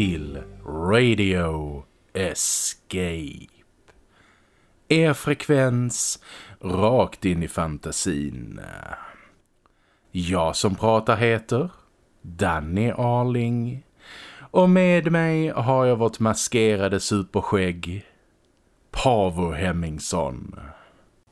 Till Radio Escape. Er frekvens rakt in i fantasin. Jag som pratar heter Danny Arling. Och med mig har jag vårt maskerade superskägg Pavo Hemmingsson.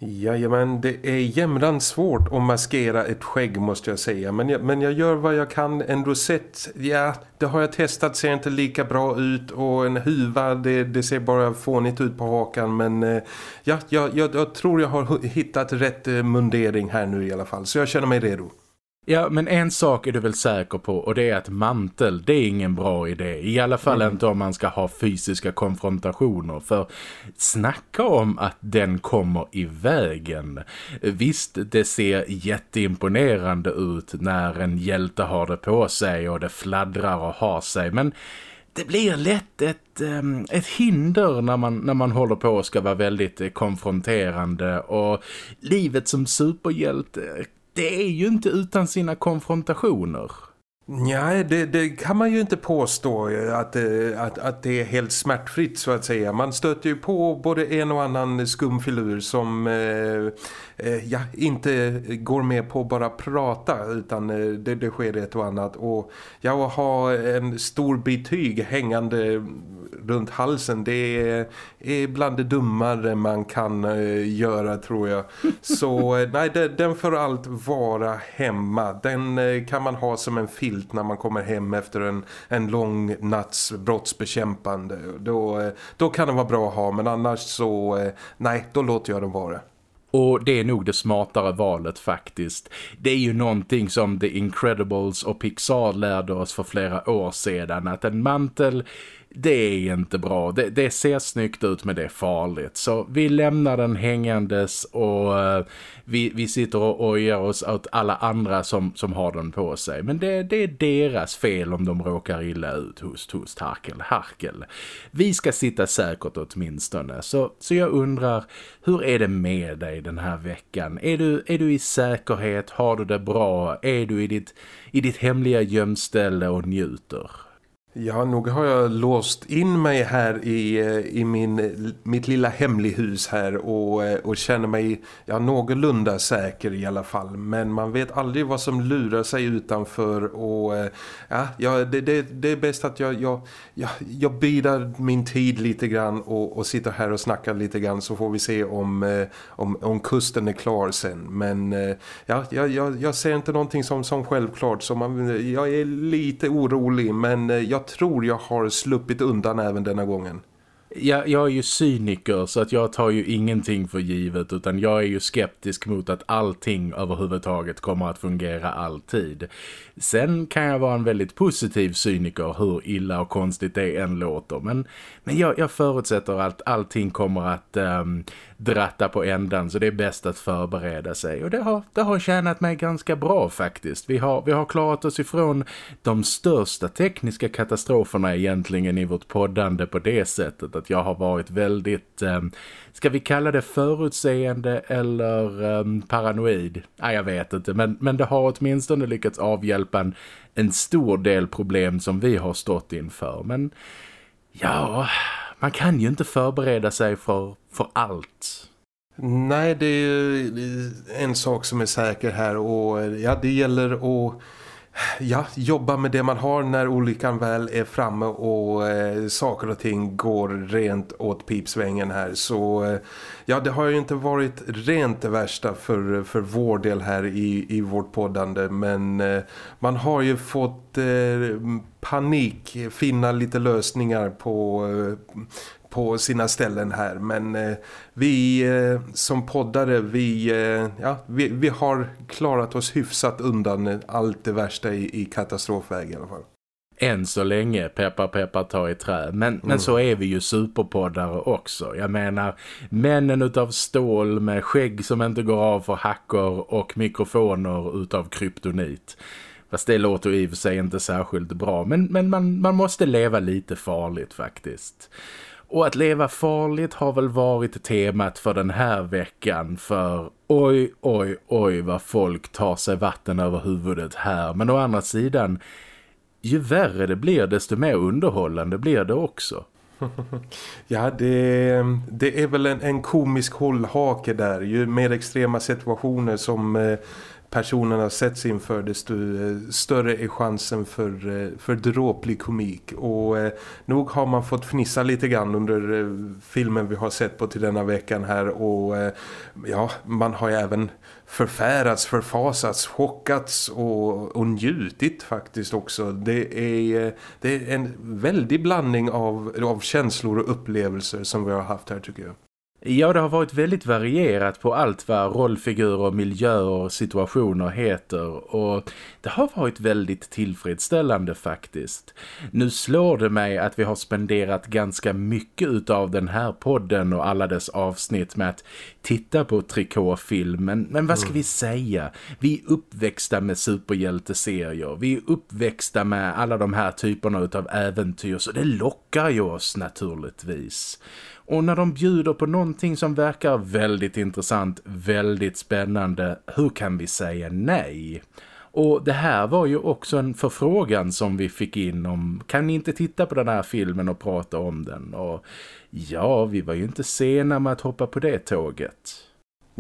Jajamän, det är jämran svårt att maskera ett skägg måste jag säga. Men jag, men jag gör vad jag kan En rosett, Ja, det har jag testat, ser inte lika bra ut. Och en huva, det, det ser bara fånigt ut på hakan. Men eh, ja, jag, jag, jag tror jag har hittat rätt eh, mundering här nu i alla fall. Så jag känner mig redo. Ja, men en sak är du väl säker på och det är att mantel, det är ingen bra idé. I alla fall mm. inte om man ska ha fysiska konfrontationer. För snacka om att den kommer i vägen. Visst, det ser jätteimponerande ut när en hjälte har det på sig och det fladdrar och har sig. Men det blir lätt ett, ehm, ett hinder när man, när man håller på och ska vara väldigt konfronterande och livet som superhjälte det är ju inte utan sina konfrontationer. Nej, det, det, kan man ju inte påstå att, eh, att, att det är helt smärtfritt så att säga. Man stöter ju på både en och annan skumfilur som eh, eh, ja, inte går med på att bara prata utan eh, det, det sker ett och annat. Och ja, att ha en stor betyg hängande runt halsen det är, är bland det dummare man kan göra tror jag. Så nej, det, den får allt vara hemma. Den kan man ha som en film vilt när man kommer hem efter en, en lång natts brottsbekämpande. Då, eh, då kan den vara bra att ha men annars så eh, nej, då låter jag den vara. Och det är nog det smartare valet faktiskt. Det är ju någonting som The Incredibles och Pixar lärde oss för flera år sedan. Att en mantel det är inte bra. Det, det, ser snyggt ut men det är farligt. Så vi lämnar den hängandes och eh, vi, vi sitter och ojar oss åt alla andra som, som har den på sig. Men det, det är deras fel om de råkar illa ut. Host, host, harkel, harkel. Vi ska sitta säkert åtminstone. Så, så jag undrar, hur är det med dig den här veckan? Är du, är du i säkerhet? Har du det bra? Är du i ditt, i ditt hemliga gömställe och njuter? Ja, nog har jag låst in mig här i, i min, mitt lilla hemlighus här och, och känner mig ja, någorlunda säker i alla fall. Men man vet aldrig vad som lurar sig utanför och eh, ja, ja det, det, det är bäst att jag, jag, jag, jag bidar min tid lite grann och, och sitter här och snackar lite grann så får vi se om, eh, om, om kusten är klar sen. Men eh, ja, jag, jag, jag ser inte någonting som, som självklart så man, jag är lite orolig men jag jag tror jag har sluppit undan även denna gången. Jag, jag är ju cyniker så att jag tar ju ingenting för givet utan jag är ju skeptisk mot att allting överhuvudtaget kommer att fungera alltid. Sen kan jag vara en väldigt positiv cyniker hur illa och konstigt det än låter men, men jag, jag förutsätter att allting kommer att um, dratta på ändan så det är bäst att förbereda sig och det har, det har tjänat mig ganska bra faktiskt. Vi har, vi har klarat oss ifrån de största tekniska katastroferna egentligen i vårt poddande på det sättet att jag har varit väldigt, eh, ska vi kalla det förutseende eller eh, paranoid? Nej, jag vet inte, men, men det har åtminstone lyckats avhjälpa en, en stor del problem som vi har stått inför. Men ja, man kan ju inte förbereda sig för, för allt. Nej, det är en sak som är säker här och ja, det gäller att ja, jobba med det man har när olyckan väl är framme och eh, saker och ting går rent åt pipsvängen här. Så eh, ja, det har ju inte varit rent det värsta för, för vår del här i, i vårt poddande. Men eh, man har ju fått eh, panik, finna lite lösningar på eh, på sina ställen här men eh, vi eh, som poddare vi, eh, ja, vi, vi, har klarat oss hyfsat undan allt det värsta i, i katastrofväg i alla fall. Än så länge, peppar peppar ta i trä. Men, mm. men så är vi ju superpoddare också. Jag menar, männen utav stål med skägg som inte går av för hackor och mikrofoner utav kryptonit. Fast det låter i och för sig inte särskilt bra. Men, men man, man måste leva lite farligt faktiskt. Och att leva farligt har väl varit temat för den här veckan för oj, oj, oj vad folk tar sig vatten över huvudet här. Men å andra sidan, ju värre det blir desto mer underhållande blir det också. ja, det, det är väl en, en komisk hållhake där. Ju mer extrema situationer som eh, personerna sätts inför desto eh, större är chansen för, eh, för dråplig komik och eh, nog har man fått fnissa lite grann under eh, filmen vi har sett på till denna veckan här och eh, ja, man har ju även förfärats, förfasats, chockats och, och njutit faktiskt också. Det är, eh, det är en väldig blandning av, av känslor och upplevelser som vi har haft här tycker jag. Ja, det har varit väldigt varierat på allt vad rollfigurer, miljöer och situationer heter och det har varit väldigt tillfredsställande faktiskt. Nu slår det mig att vi har spenderat ganska mycket av den här podden och alla dess avsnitt med att titta på trikåfilmen. Men vad ska mm. vi säga? Vi är uppväxta med superhjälteserier. Vi är uppväxta med alla de här typerna av äventyr så det lockar ju oss naturligtvis. Och när de bjuder på någonting som verkar väldigt intressant, väldigt spännande, hur kan vi säga nej? Och det här var ju också en förfrågan som vi fick in om kan ni inte titta på den här filmen och prata om den? Och ja, vi var ju inte sena med att hoppa på det tåget.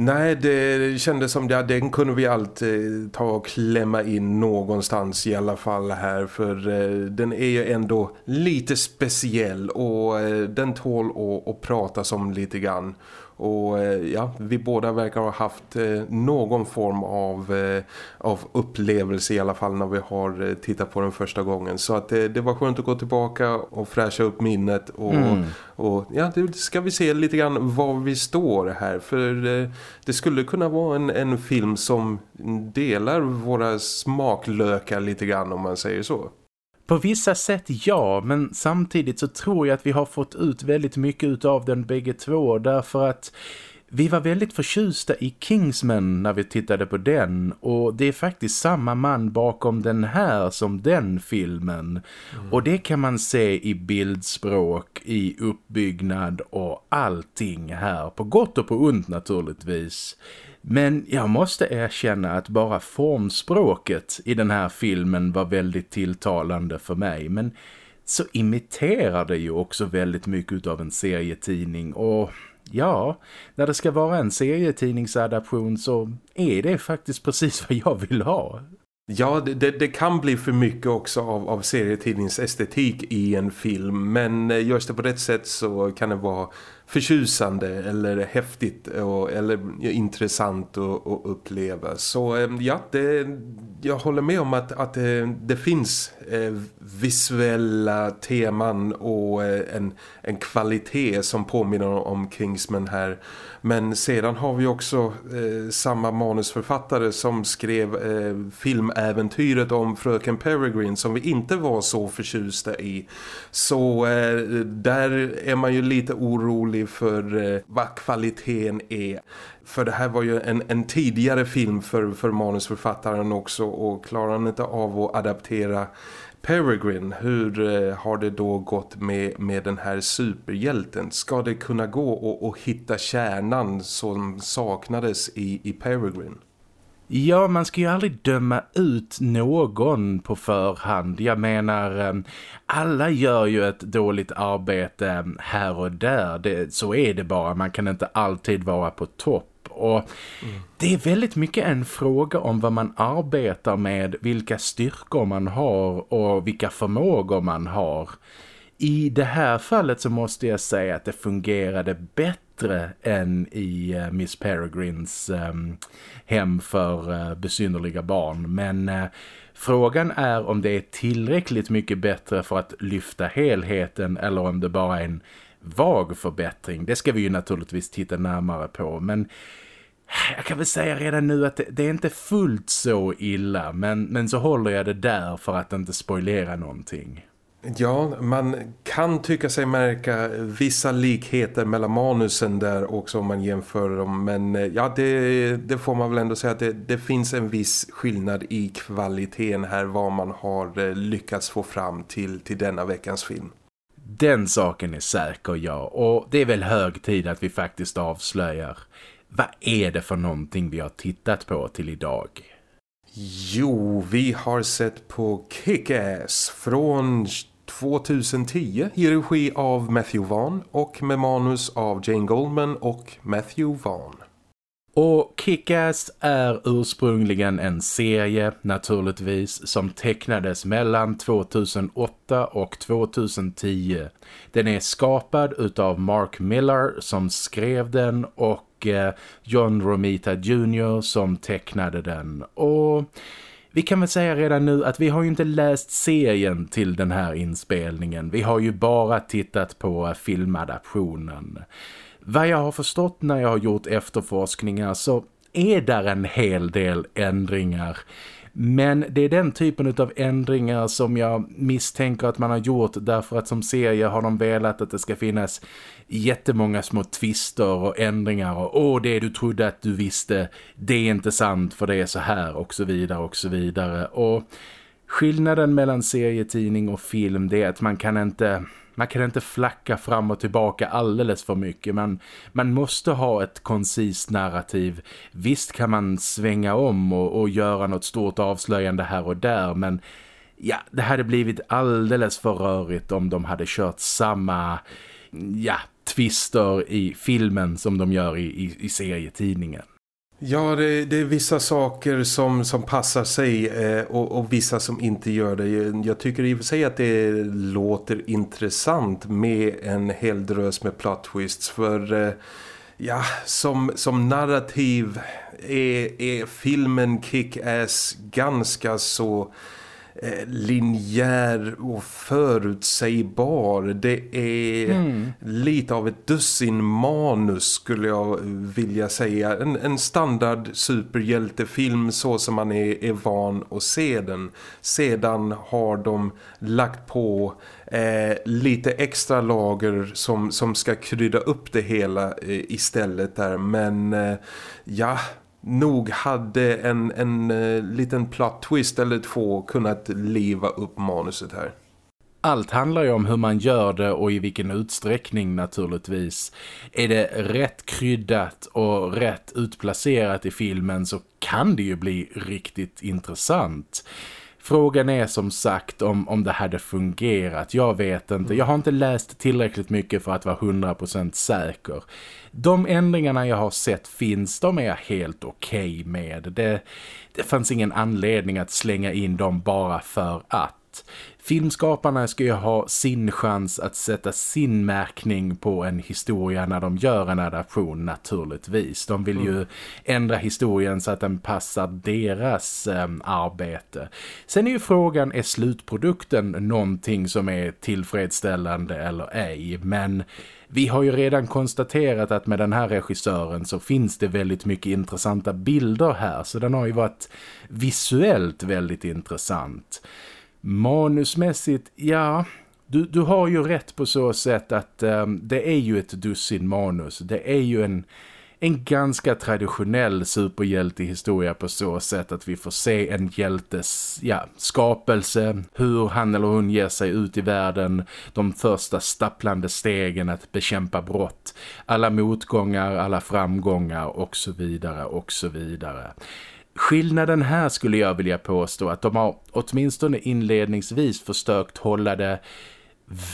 Nej, det kändes som att den kunde vi alltid eh, ta och klämma in någonstans i alla fall här. För eh, den är ju ändå lite speciell och eh, den tål att, att prata om lite grann. Och eh, ja, vi båda verkar ha haft eh, någon form av, eh, av upplevelse i alla fall när vi har tittat på den första gången. Så att det, det var skönt att gå tillbaka och fräscha upp minnet och, mm. och ja, det ska vi se lite grann var vi står här. För det skulle kunna vara en, en film som delar våra smaklökar lite grann om man säger så. På vissa sätt ja, men samtidigt så tror jag att vi har fått ut väldigt mycket av den bägge två därför att vi var väldigt förtjusta i Kingsman när vi tittade på den och det är faktiskt samma man bakom den här som den filmen. Mm. Och det kan man se i bildspråk, i uppbyggnad och allting här. På gott och på ont naturligtvis. Men jag måste erkänna att bara formspråket i den här filmen var väldigt tilltalande för mig. Men så imiterar det ju också väldigt mycket av en serietidning och ja, när det ska vara en serietidningsadaption så är det faktiskt precis vad jag vill ha. Ja, det, det, kan bli för mycket också av, av serietidningsestetik i en film. Men eh, görs det på rätt sätt så kan det vara förtjusande eller häftigt och, eller intressant att, att uppleva. Så eh, ja, det, jag håller med om att, att det, det finns eh, visuella teman och eh, en, en kvalitet som påminner om Kingsman här. Men sedan har vi också eh, samma manusförfattare som skrev eh, filmäventyret om Fröken Peregrine som vi inte var så förtjusta i. Så eh, där är man ju lite orolig för eh, vad kvaliteten är. För det här var ju en, en tidigare film för, för manusförfattaren också och klarar han inte av att adaptera Peregrine, hur eh, har det då gått med, med den här superhjälten? Ska det kunna gå att hitta kärnan som saknades i, i Peregrine? Ja, man ska ju aldrig döma ut någon på förhand. Jag menar, eh, alla gör ju ett dåligt arbete eh, här och där. Det, så är det bara. Man kan inte alltid vara på topp. Och mm. det är väldigt mycket en fråga om vad man arbetar med, vilka styrkor man har och vilka förmågor man har. I det här fallet så måste jag säga att det fungerade bättre än i uh, Miss Peregrines um, hem för uh, besynnerliga barn. Men uh, frågan är om det är tillräckligt mycket bättre för att lyfta helheten eller om det bara är en vag förbättring. Det ska vi ju naturligtvis titta närmare på. Men jag kan väl säga redan nu att det, det, är inte fullt så illa men, men så håller jag det där för att inte spoilera någonting. Ja, man kan tycka sig märka vissa likheter mellan manusen där också om man jämför dem. Men eh, ja, det, det får man väl ändå säga att det, det, finns en viss skillnad i kvaliteten här vad man har eh, lyckats få fram till, till denna veckans film. Den saken är säker, ja. Och det är väl hög tid att vi faktiskt avslöjar vad är det för någonting vi har tittat på till idag? Jo, vi har sett på Kick-Ass från 2010 i regi av Matthew Vaughn och med manus av Jane Goldman och Matthew Vaughn. Och Kick-Ass är ursprungligen en serie naturligtvis som tecknades mellan 2008 och 2010. Den är skapad utav Mark Miller som skrev den och eh, John Romita Jr. som tecknade den. Och vi kan väl säga redan nu att vi har ju inte läst serien till den här inspelningen. Vi har ju bara tittat på filmadaptionen. Vad jag har förstått när jag har gjort efterforskningar så är där en hel del ändringar. Men det är den typen av ändringar som jag misstänker att man har gjort därför att som serie har de velat att det ska finnas jättemånga små twister och ändringar och åh det du trodde att du visste, det är inte sant för det är så här och så vidare och så vidare. Och skillnaden mellan serietidning och film det är att man kan inte man kan inte flacka fram och tillbaka alldeles för mycket. men man måste ha ett koncist narrativ. Visst kan man svänga om och, och göra något stort avslöjande här och där. Men ja, det hade blivit alldeles för rörigt om de hade kört samma ja, twister i filmen som de gör i, i, i serietidningen. Ja, det, det, är vissa saker som, som passar sig eh, och, och, vissa som inte gör det. Jag tycker i och för sig att det låter intressant med en hel drös med plot twists för... Eh, ja, som, som narrativ är, är filmen Kick-Ass ganska så linjär och förutsägbar. Det är mm. lite av ett dussin manus skulle jag vilja säga. En, en standard superhjältefilm så som man är, är van att se den. Sedan har de lagt på eh, lite extra lager som, som ska krydda upp det hela eh, istället där. Men eh, ja nog hade en, en uh, liten plot twist eller två kunnat leva upp manuset här. Allt handlar ju om hur man gör det och i vilken utsträckning naturligtvis. Är det rätt kryddat och rätt utplacerat i filmen så kan det ju bli riktigt intressant. Frågan är som sagt om, om det hade fungerat. Jag vet inte. Jag har inte läst tillräckligt mycket för att vara 100% säker. De ändringarna jag har sett finns, de är jag helt okej okay med. Det, det fanns ingen anledning att slänga in dem bara för att. Filmskaparna ska ju ha sin chans att sätta sin märkning på en historia när de gör en adaption naturligtvis. De vill ju mm. ändra historien så att den passar deras eh, arbete. Sen är ju frågan, är slutprodukten någonting som är tillfredsställande eller ej? Men vi har ju redan konstaterat att med den här regissören så finns det väldigt mycket intressanta bilder här. Så den har ju varit visuellt väldigt intressant. Manusmässigt, ja, du, du har ju rätt på så sätt att um, det är ju ett dussin manus. Det är ju en, en ganska traditionell superhjältehistoria på så sätt att vi får se en hjältes ja, skapelse, hur han eller hon ger sig ut i världen, de första stapplande stegen att bekämpa brott, alla motgångar, alla framgångar och så vidare och så vidare. Skillnaden här skulle jag vilja påstå att de har åtminstone inledningsvis försökt hålla det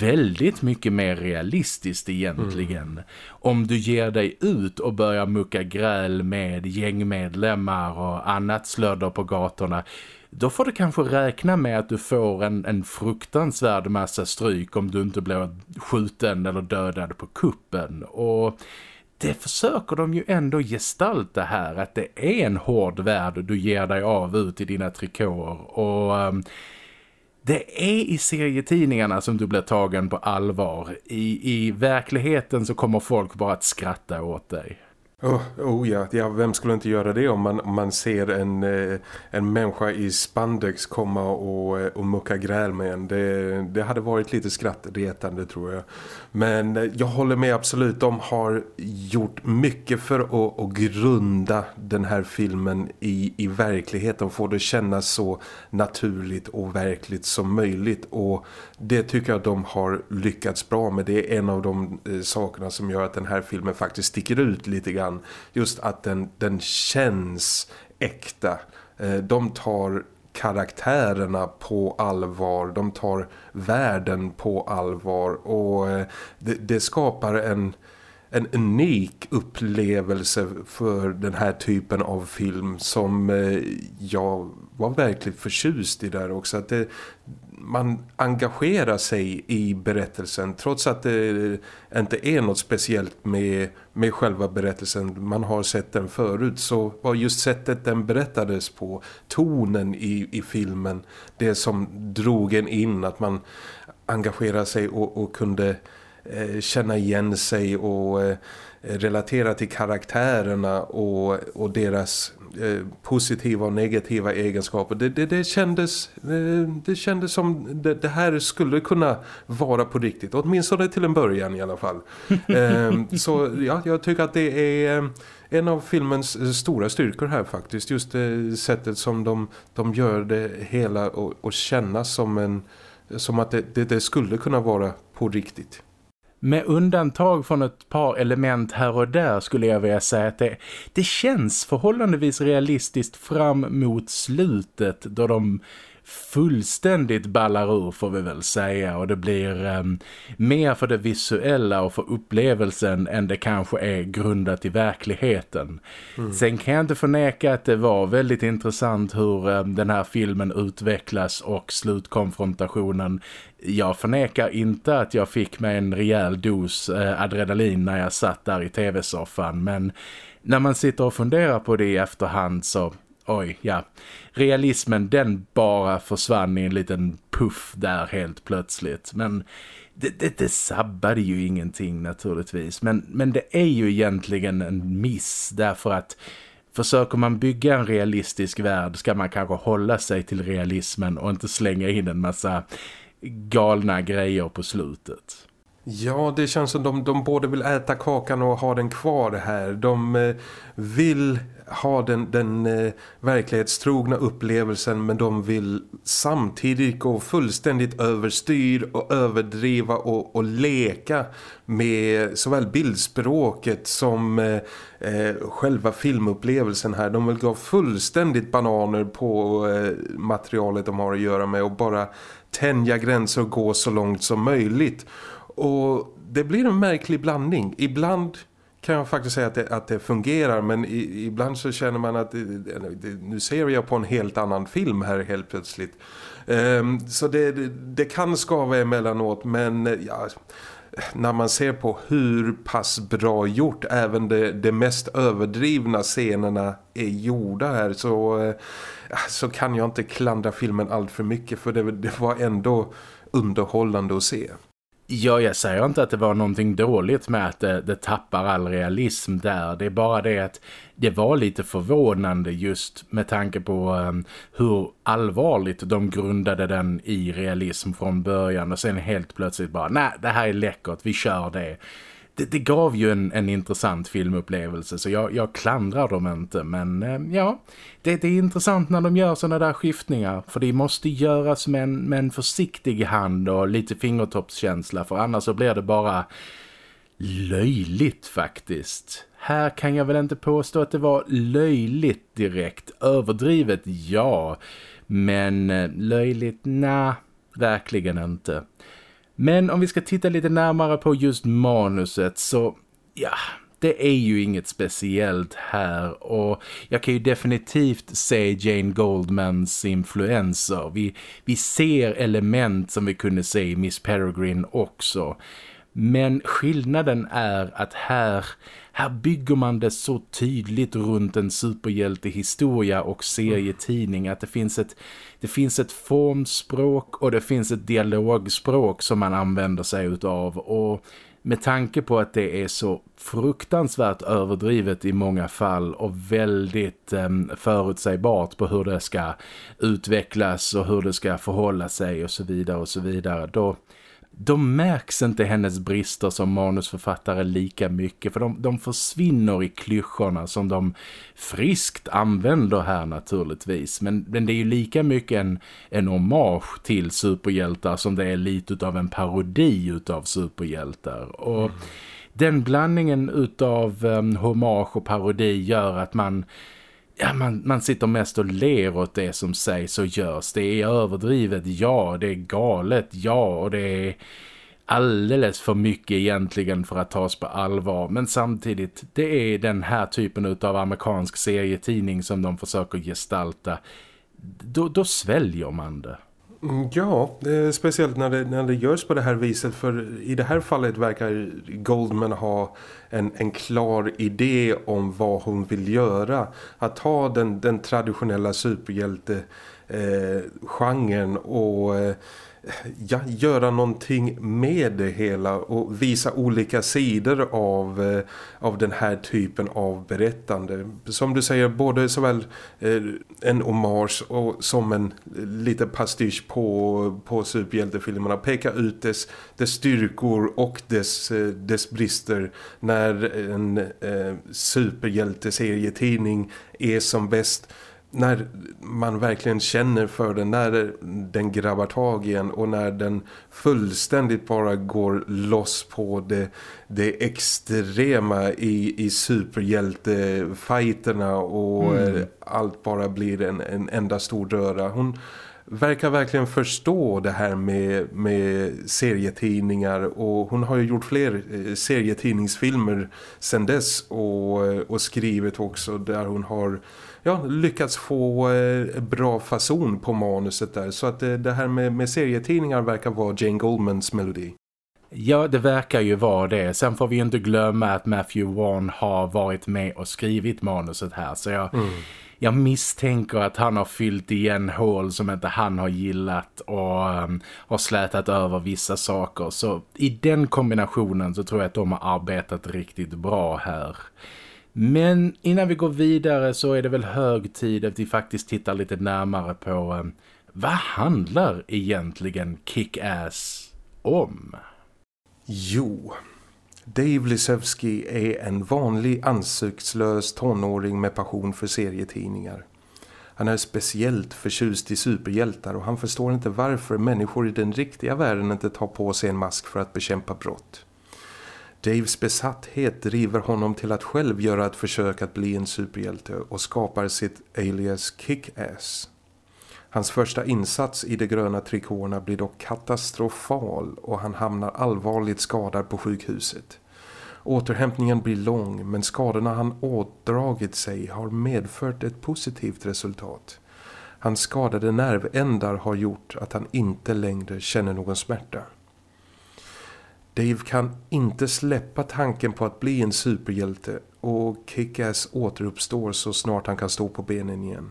väldigt mycket mer realistiskt egentligen. Mm. Om du ger dig ut och börjar mucka gräl med gängmedlemmar och annat slödder på gatorna då får du kanske räkna med att du får en, en fruktansvärd massa stryk om du inte blir skjuten eller dödad på kuppen. Och det försöker de ju ändå gestalta här att det är en hård värld du ger dig av ut i dina trikåer och um, det är i serietidningarna som du blir tagen på allvar. I, I verkligheten så kommer folk bara att skratta åt dig. Oh, oh ja. ja, vem skulle inte göra det om man, om man ser en, eh, en människa i spandex komma och, eh, och mucka gräl med en. Det, det hade varit lite skrattretande tror jag. Men eh, jag håller med absolut, de har gjort mycket för att, att grunda den här filmen i, i verkligheten. Få det kännas så naturligt och verkligt som möjligt. Och det tycker jag de har lyckats bra med. Det är en av de sakerna som gör att den här filmen faktiskt sticker ut lite grann. Just att den, den känns äkta. Eh, de tar karaktärerna på allvar. De tar världen på allvar och eh, det, det skapar en en unik upplevelse för den här typen av film som eh, jag var verkligen förtjust i där också. Att det, man engagerar sig i berättelsen trots att det inte är något speciellt med, med själva berättelsen. Man har sett den förut så var just sättet den berättades på, tonen i, i filmen, det som drog en in att man engagerar sig och, och kunde eh, känna igen sig och eh, relatera till karaktärerna och, och deras Eh, positiva och negativa egenskaper. Det, det, det kändes, eh, det kändes som det, det, här skulle kunna vara på riktigt. Åtminstone till en början i alla fall. Ehm, så ja, jag tycker att det är en av filmens stora styrkor här faktiskt. Just det sättet som de, de gör det hela och, och kännas som, en, som att det, det skulle kunna vara på riktigt. Med undantag från ett par element här och där skulle jag vilja säga att det, det känns förhållandevis realistiskt fram mot slutet då de fullständigt ballar ur får vi väl säga och det blir um, mer för det visuella och för upplevelsen än det kanske är grundat i verkligheten. Mm. Sen kan jag inte förneka att det var väldigt intressant hur um, den här filmen utvecklas och slutkonfrontationen. Jag förnekar inte att jag fick mig en rejäl dos uh, adrenalin när jag satt där i tv-soffan men när man sitter och funderar på det i efterhand så oj, ja. Realismen den bara försvann i en liten puff där helt plötsligt. Men det, det, det sabbade ju ingenting naturligtvis. Men, men det är ju egentligen en miss därför att försöker man bygga en realistisk värld ska man kanske hålla sig till realismen och inte slänga in en massa galna grejer på slutet. Ja, det känns som de, de både vill äta kakan och ha den kvar här. De eh, vill ha den, den eh, verklighetstrogna upplevelsen men de vill samtidigt gå fullständigt överstyr och överdriva och, och leka med såväl bildspråket som eh, eh, själva filmupplevelsen här. De vill gå fullständigt bananer på eh, materialet de har att göra med och bara tänja gränser och gå så långt som möjligt. Och det blir en märklig blandning. Ibland kan jag faktiskt säga att det, att det fungerar men i, ibland så känner man att det, det, nu ser jag på en helt annan film här helt plötsligt. Um, så det, det, kan skava emellanåt men ja, när man ser på hur pass bra gjort även de, de mest överdrivna scenerna är gjorda här så, eh, så kan jag inte klandra filmen allt för mycket för det, det var ändå underhållande att se. Ja, jag säger inte att det var någonting dåligt med att det, det, tappar all realism där. Det är bara det att det var lite förvånande just med tanke på um, hur allvarligt de grundade den i realism från början. Och sen helt plötsligt bara, nej det här är läckert, vi kör det det, det, gav ju en, en intressant filmupplevelse så jag, jag klandrar dem inte men eh, ja, det, det, är intressant när de gör sådana där skiftningar för det måste göras med en, med en försiktig hand och lite fingertoppskänsla för annars så blir det bara löjligt faktiskt. Här kan jag väl inte påstå att det var löjligt direkt, överdrivet ja, men eh, löjligt nej, verkligen inte. Men om vi ska titta lite närmare på just manuset så, ja, det är ju inget speciellt här och jag kan ju definitivt se Jane Goldmans influenser. Vi, vi ser element som vi kunde se i Miss Peregrine också. Men skillnaden är att här, här bygger man det så tydligt runt en superhjältehistoria och serietidning att det finns ett, det finns ett formspråk och det finns ett dialogspråk som man använder sig utav. Och med tanke på att det är så fruktansvärt överdrivet i många fall och väldigt eh, förutsägbart på hur det ska utvecklas och hur det ska förhålla sig och så vidare och så vidare då då märks inte hennes brister som manusförfattare lika mycket för de, de försvinner i klyschorna som de friskt använder här naturligtvis. Men, men det är ju lika mycket en, en hommage till superhjältar som det är lite av en parodi utav superhjältar. Och mm. den blandningen utav um, hommage och parodi gör att man ja, man, man sitter mest och ler åt det som sägs och görs. Det är överdrivet, ja. Det är galet, ja. Och det är alldeles för mycket egentligen för att tas på allvar. Men samtidigt, det är den här typen av amerikansk serietidning som de försöker gestalta. Då, då sväljer man det. Mm, ja, eh, speciellt när det, när det görs på det här viset för i det här fallet verkar Goldman ha en, en klar idé om vad hon vill göra. Att ta den, den traditionella superhjälte-genren eh, och... Eh, ja, göra någonting med det hela och visa olika sidor av, eh, av den här typen av berättande. Som du säger, både såväl eh, en hommage och som en eh, liten pastisch på, på superhjältefilmerna. Peka ut dess, dess styrkor och dess, eh, dess brister när en eh, superhjälteserietidning är som bäst när man verkligen känner för den, när den grabbar tag igen och när den fullständigt bara går loss på det, det extrema i, i superhjältefajterna och mm. allt bara blir en, en enda stor röra. Hon verkar verkligen förstå det här med, med serietidningar och hon har ju gjort fler eh, serietidningsfilmer sedan dess och, och skrivit också där hon har ja, lyckats få eh, bra fason på manuset där. Så att eh, det här med, med serietidningar verkar vara Jane Goldmans melodi. Ja, det verkar ju vara det. Sen får vi inte glömma att Matthew Vaughn har varit med och skrivit manuset här. Så jag, mm. jag misstänker att han har fyllt igen hål som inte han har gillat och um, har slätat över vissa saker. Så i den kombinationen så tror jag att de har arbetat riktigt bra här. Men innan vi går vidare så är det väl hög tid att vi faktiskt tittar lite närmare på um, vad handlar egentligen Kick-Ass om? Jo, Dave Lisevski är en vanlig ansiktslös tonåring med passion för serietidningar. Han är speciellt förtjust i superhjältar och han förstår inte varför människor i den riktiga världen inte tar på sig en mask för att bekämpa brott. Daves besatthet driver honom till att själv göra ett försök att bli en superhjälte och skapar sitt alias Kick-Ass. Hans första insats i de gröna trikåerna blir dock katastrofal och han hamnar allvarligt skadad på sjukhuset. Återhämtningen blir lång men skadorna han ådragit sig har medfört ett positivt resultat. Hans skadade nervändar har gjort att han inte längre känner någon smärta. Dave kan inte släppa tanken på att bli en superhjälte och Kick-Ass återuppstår så snart han kan stå på benen igen.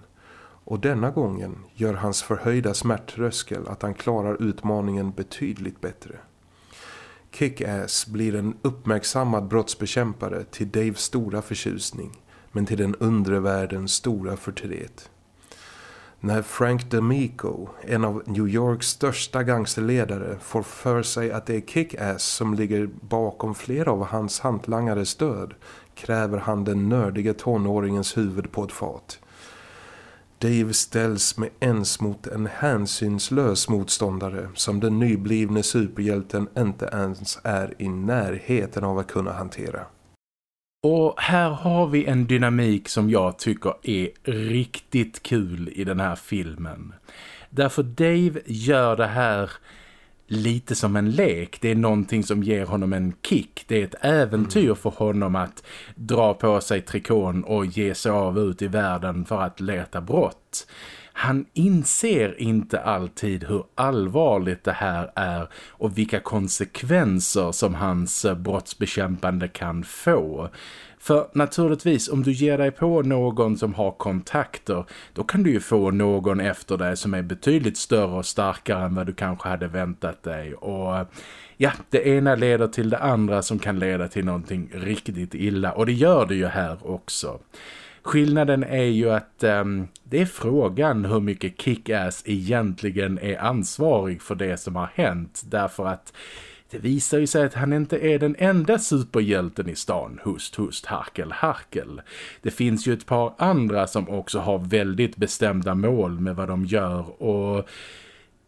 Och denna gången gör hans förhöjda smärtröskel att han klarar utmaningen betydligt bättre. Kick-Ass blir en uppmärksammad brottsbekämpare till Daves stora förtjusning men till den undre världens stora förtret. När Frank D'Amico, en av New Yorks största gangsterledare, får för sig att det är Kick-Ass som ligger bakom flera av hans hantlangares död kräver han den nördiga tonåringens huvud på ett fat. Dave ställs med ens mot en hänsynslös motståndare som den nyblivne superhjälten inte ens är i närheten av att kunna hantera. Och här har vi en dynamik som jag tycker är riktigt kul i den här filmen. Därför Dave gör det här lite som en lek. Det är någonting som ger honom en kick. Det är ett äventyr mm. för honom att dra på sig trikon och ge sig av ut i världen för att leta brott. Han inser inte alltid hur allvarligt det här är och vilka konsekvenser som hans brottsbekämpande kan få. För naturligtvis, om du ger dig på någon som har kontakter, då kan du ju få någon efter dig som är betydligt större och starkare än vad du kanske hade väntat dig. Och ja, det ena leder till det andra som kan leda till någonting riktigt illa. Och det gör det ju här också. Skillnaden är ju att um, det är frågan hur mycket Kick-Ass egentligen är ansvarig för det som har hänt. Därför att det visar ju sig att han inte är den enda superhjälten i stan. Hust, hust, harkel, harkel. Det finns ju ett par andra som också har väldigt bestämda mål med vad de gör och...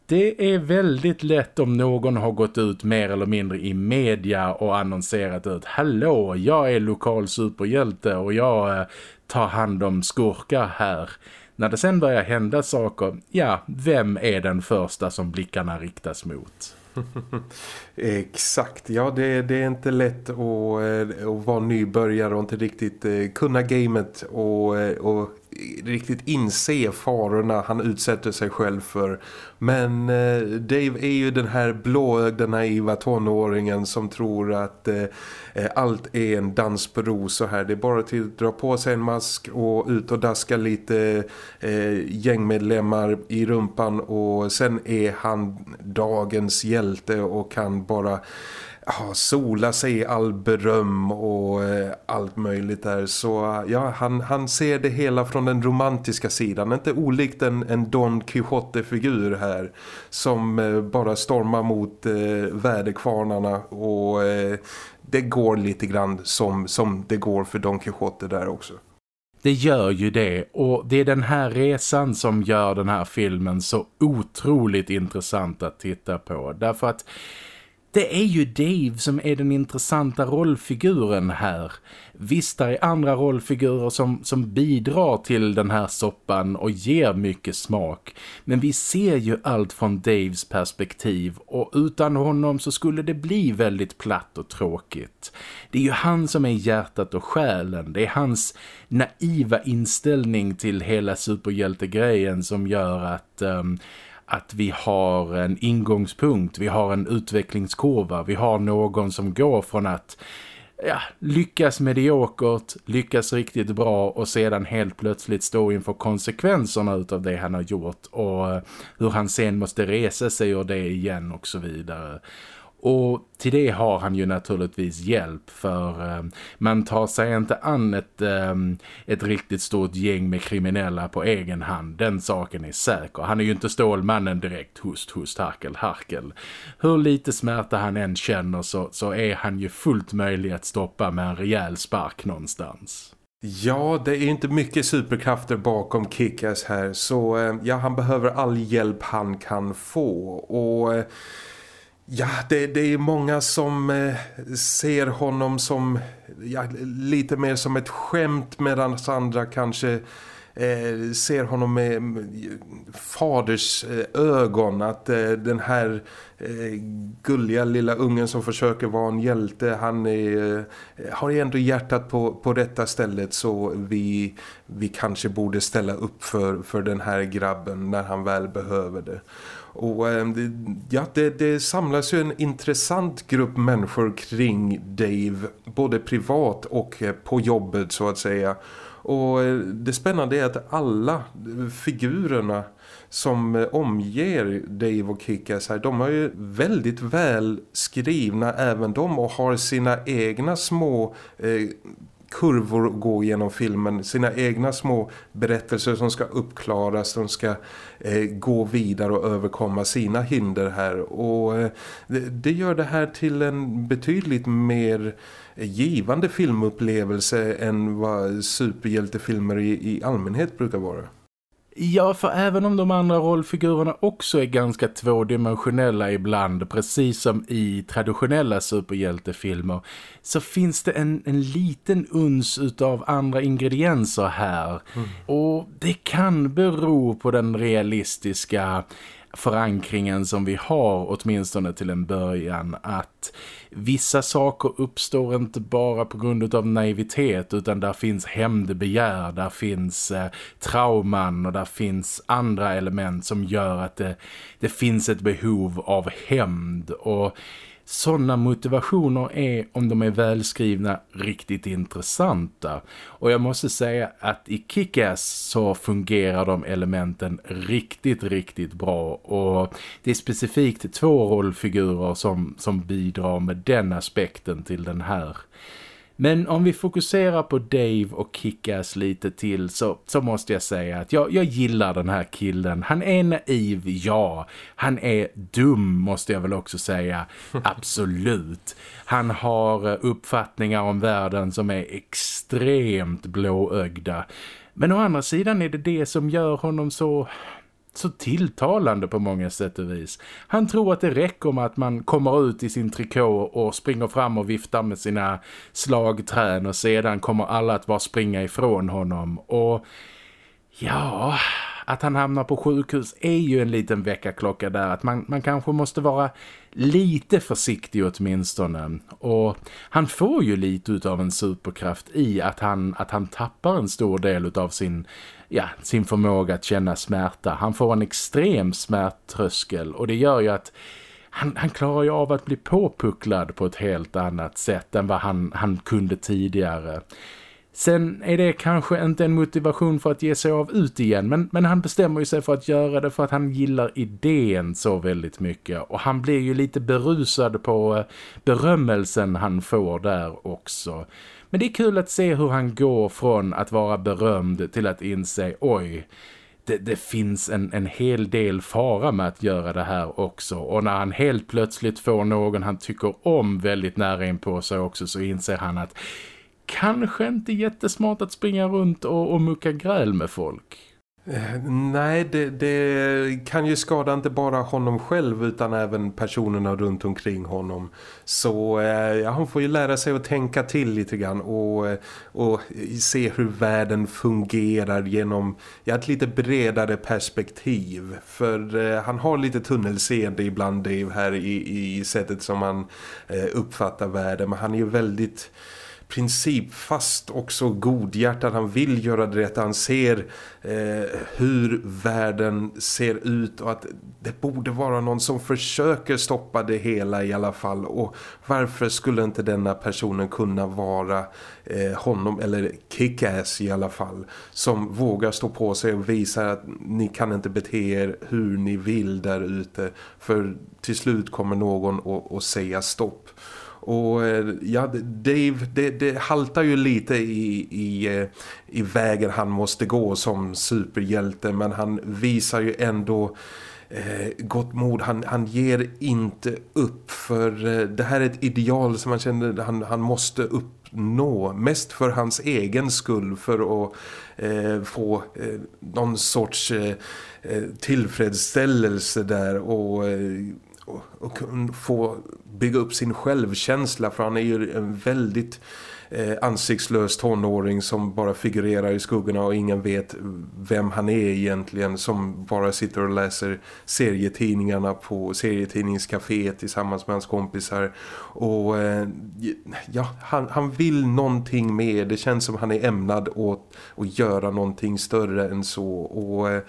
Det är väldigt lätt om någon har gått ut mer eller mindre i media och annonserat ut Hallå, jag är lokal superhjälte och jag eh, tar hand om skurkar här. När det sen börjar hända saker, ja, vem är den första som blickarna riktas mot? Exakt, ja det, det, är inte lätt att, eh, att vara nybörjare och inte riktigt eh, kunna gamet och, eh, och riktigt inse farorna han utsätter sig själv för. Men eh, Dave är ju den här blåögda naiva tonåringen som tror att eh, eh allt är en dans på rosor här. Det är bara till att dra på sig en mask och ut och daska lite eh, gängmedlemmar i rumpan och sen är han dagens hjälte och kan bara ja, sola sig i all beröm och eh, allt möjligt där. Så ja, han, han ser det hela från den romantiska sidan. Inte olikt en, en Don Quixote-figur här som eh, bara stormar mot eh, väderkvarnarna och eh, det går lite grann som, som det går för Don Quixote där också. Det gör ju det och det är den här resan som gör den här filmen så otroligt intressant att titta på. Därför att det är ju Dave som är den intressanta rollfiguren här. Visst är andra rollfigurer som, som bidrar till den här soppan och ger mycket smak. Men vi ser ju allt från Daves perspektiv och utan honom så skulle det bli väldigt platt och tråkigt. Det är ju han som är hjärtat och själen. Det är hans naiva inställning till hela superhjältegrejen som gör att... Um, att vi har en ingångspunkt, vi har en utvecklingskurva, vi har någon som går från att ja, lyckas mediokert, lyckas riktigt bra och sedan helt plötsligt stå inför konsekvenserna av det han har gjort och eh, hur han sen måste resa sig ur det igen och så vidare. Och till det har han ju naturligtvis hjälp för eh, man tar sig inte an ett, eh, ett riktigt stort gäng med kriminella på egen hand. Den saken är säker. Han är ju inte stålmannen direkt, host, host, harkel, harkel. Hur lite smärta han än känner så, så är han ju fullt möjlig att stoppa med en rejäl spark någonstans. Ja, det är inte mycket superkrafter bakom Kickass här så ehm, ja, han behöver all hjälp han kan få och eh, Ja, det, det är många som eh, ser honom som ja, lite mer som ett skämt medan andra kanske eh, ser honom med, faders eh, ögon att eh, den här eh, gulliga lilla ungen som försöker vara en hjälte han är, eh, har ändå hjärtat på, på detta stället så vi, vi kanske borde ställa upp för, för den här grabben när han väl behöver det. Och ehm, ja, det, det samlas ju en intressant grupp människor kring Dave, både privat och eh, på jobbet så att säga. Och eh, det spännande är att alla figurerna som eh, omger Dave och Kickass här, de är ju väldigt väl skrivna även de och har sina egna små eh, kurvor gå genom filmen. Sina egna små berättelser som ska uppklaras. De ska eh, gå vidare och överkomma sina hinder här. Och eh, det, det, gör det här till en betydligt mer givande filmupplevelse än vad superhjältefilmer i, i allmänhet brukar vara. Ja, för även om de andra rollfigurerna också är ganska tvådimensionella ibland, precis som i traditionella superhjältefilmer, så finns det en, en liten uns av andra ingredienser här. Mm. Och det kan bero på den realistiska förankringen som vi har åtminstone till en början att vissa saker uppstår inte bara på grund av naivitet utan där finns hämndbegär, där finns eh, trauman och där finns andra element som gör att det, det finns ett behov av hämnd. Och sådana motivationer är, om de är välskrivna, riktigt intressanta. Och jag måste säga att i Kickass så fungerar de elementen riktigt, riktigt bra. Och det är specifikt två rollfigurer som, som bidrar med den aspekten till den här men om vi fokuserar på Dave och Kickass lite till så, så måste jag säga att jag, jag gillar den här killen. Han är naiv, ja. Han är dum måste jag väl också säga. Absolut. Han har eh, uppfattningar om världen som är extremt blåögda. Men å andra sidan är det det som gör honom så så tilltalande på många sätt och vis. Han tror att det räcker med att man kommer ut i sin trikå och springer fram och viftar med sina slagträn och sedan kommer alla att bara springa ifrån honom. Och ja, att han hamnar på sjukhus är ju en liten väckarklocka där. Att man, man kanske måste vara lite försiktig åtminstone. Och han får ju lite av en superkraft i att han, att han tappar en stor del av sin, ja, sin förmåga att känna smärta. Han får en extrem smärttröskel och det gör ju att han, han klarar ju av att bli påpucklad på ett helt annat sätt än vad han, han kunde tidigare. Sen är det kanske inte en motivation för att ge sig av ut igen men, men han bestämmer ju sig för att göra det för att han gillar idén så väldigt mycket och han blir ju lite berusad på eh, berömmelsen han får där också. Men det är kul att se hur han går från att vara berömd till att inse oj, det, det, finns en, en hel del fara med att göra det här också. Och när han helt plötsligt får någon han tycker om väldigt nära in på sig också så inser han att kanske inte jättesmart att springa runt och, och mucka gräl med folk. Eh, nej, det, det, kan ju skada inte bara honom själv utan även personerna runt omkring honom. Så eh, ja, han får ju lära sig att tänka till lite grann och, eh, och se hur världen fungerar genom ja, ett lite bredare perspektiv. För eh, han har lite tunnelseende ibland Dave här i, i sättet som han eh, uppfattar världen. Men han är ju väldigt principfast och så godhjärtad. Han vill göra det rätt. Han ser eh, hur världen ser ut och att det borde vara någon som försöker stoppa det hela i alla fall. Och varför skulle inte denna personen kunna vara eh, honom eller Kickass i alla fall som vågar stå på sig och visa att ni kan inte bete er hur ni vill där ute för till slut kommer någon att säga stopp. Och eh, ja, Dave, det, det haltar ju lite i, i, eh, i vägen han måste gå som superhjälte. Men han visar ju ändå eh, gott mod. Han, han ger inte upp för eh, det här är ett ideal som han känner han, han måste uppnå. Mest för hans egen skull för att eh, få eh, någon sorts eh, tillfredsställelse där och och, och få bygga upp sin självkänsla för han är ju en väldigt eh, ansiktslös tonåring som bara figurerar i skuggorna och ingen vet vem han är egentligen som bara sitter och läser serietidningarna på serietidningscaféet tillsammans med hans kompisar. Och eh, ja, han, han vill någonting mer. Det känns som han är ämnad åt att göra någonting större än så. Och eh,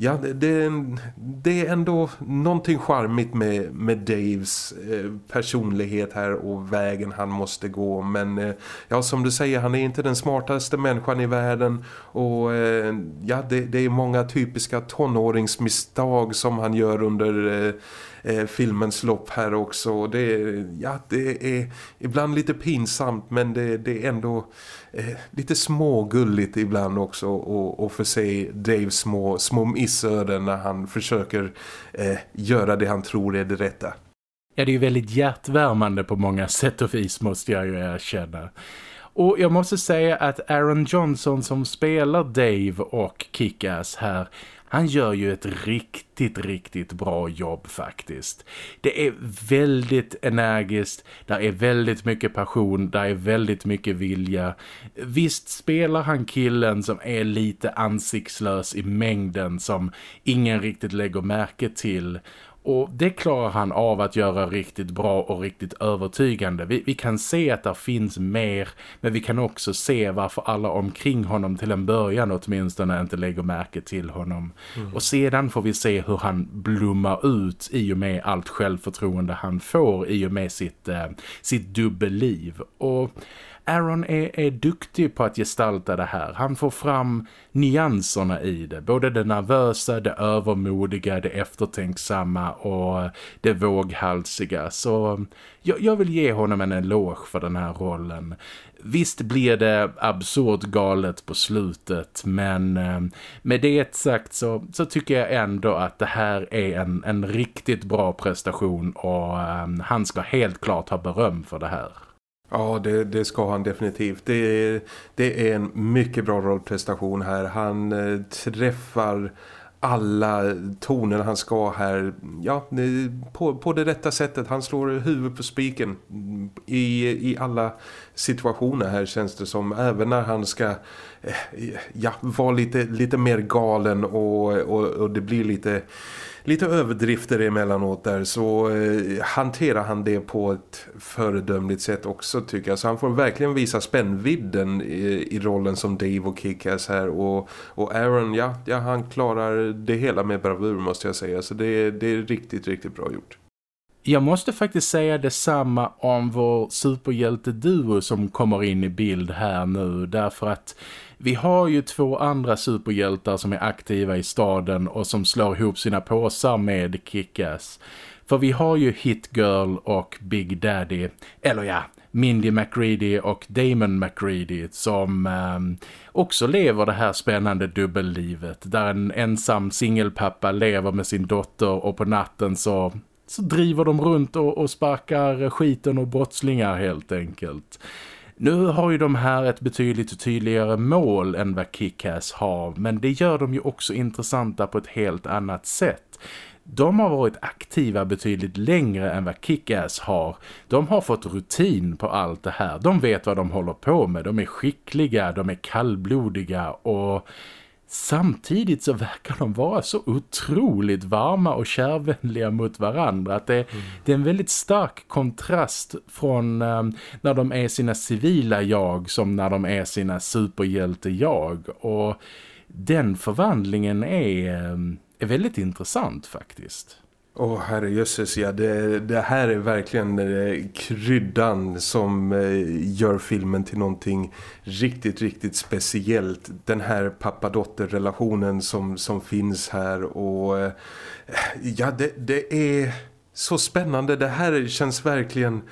ja, det, det är ändå någonting charmigt med, med Daves eh, personlighet här och vägen han måste gå. Men eh, ja som du säger, han är inte den smartaste människan i världen. Och eh, ja, det, det, är många typiska tonåringsmisstag som han gör under eh, eh, filmens lopp här också. Det, ja, det är ibland lite pinsamt men det, det är ändå eh, lite smågulligt ibland också att få se Daves små, små missöden när han försöker eh, göra det han tror är det rätta. Ja, det är ju väldigt hjärtvärmande på många sätt och vis måste jag ju erkänna. Och jag måste säga att Aaron Johnson som spelar Dave och Kickass här, han gör ju ett riktigt, riktigt bra jobb faktiskt. Det är väldigt energiskt, där är väldigt mycket passion, där är väldigt mycket vilja. Visst spelar han killen som är lite ansiktslös i mängden som ingen riktigt lägger märke till. Och det klarar han av att göra riktigt bra och riktigt övertygande. Vi, vi, kan se att det finns mer men vi kan också se varför alla omkring honom till en början åtminstone inte lägger märke till honom. Mm. Och sedan får vi se hur han blommar ut i och med allt självförtroende han får i och med sitt, eh, sitt dubbelliv. Och Aaron är, är duktig på att gestalta det här. Han får fram nyanserna i det. Både det nervösa, det övermodiga, det eftertänksamma och det våghalsiga. Så um, jag, jag vill ge honom en eloge för den här rollen. Visst blir det absurt galet på slutet men um, med det sagt så, så tycker jag ändå att det här är en, en riktigt bra prestation och um, han ska helt klart ha beröm för det här. Ja, det, det, ska han definitivt. Det, det är en mycket bra rollprestation här. Han eh, träffar alla toner han ska här ja, på, på det rätta sättet. Han slår huvudet på spiken i, i alla situationer här känns det som. Även när han ska eh, ja, vara lite, lite mer galen och, och, och det blir lite lite överdrifter emellanåt där så eh, hanterar han det på ett föredömligt sätt också tycker jag. Så han får verkligen visa spännvidden i, i rollen som Dave och Kickass här och, och Aaron, ja, ja han klarar det hela med bravur måste jag säga. Så det, det är riktigt, riktigt bra gjort. Jag måste faktiskt säga detsamma om vår superhjälteduo som kommer in i bild här nu därför att vi har ju två andra superhjältar som är aktiva i staden och som slår ihop sina påsar med Kickass. För vi har ju Hit Girl och Big Daddy, eller ja, Mindy McReady och Damon McReady som eh, också lever det här spännande dubbellivet där en ensam singelpappa lever med sin dotter och på natten så, så driver de runt och, och sparkar skiten och brottslingar helt enkelt. Nu har ju de här ett betydligt tydligare mål än vad Kickass har men det gör dem ju också intressanta på ett helt annat sätt. De har varit aktiva betydligt längre än vad Kickass har. De har fått rutin på allt det här. De vet vad de håller på med. De är skickliga, de är kallblodiga och Samtidigt så verkar de vara så otroligt varma och kärvänliga mot varandra att det, mm. det är en väldigt stark kontrast från um, när de är sina civila jag som när de är sina superhjälte-jag och den förvandlingen är, um, är väldigt intressant faktiskt. Åh oh, herrejösses, ja det, det här är verkligen eh, kryddan som eh, gör filmen till någonting riktigt, riktigt speciellt. Den här pappa-dotter-relationen som, som finns här och eh, ja det, det är så spännande. Det här känns verkligen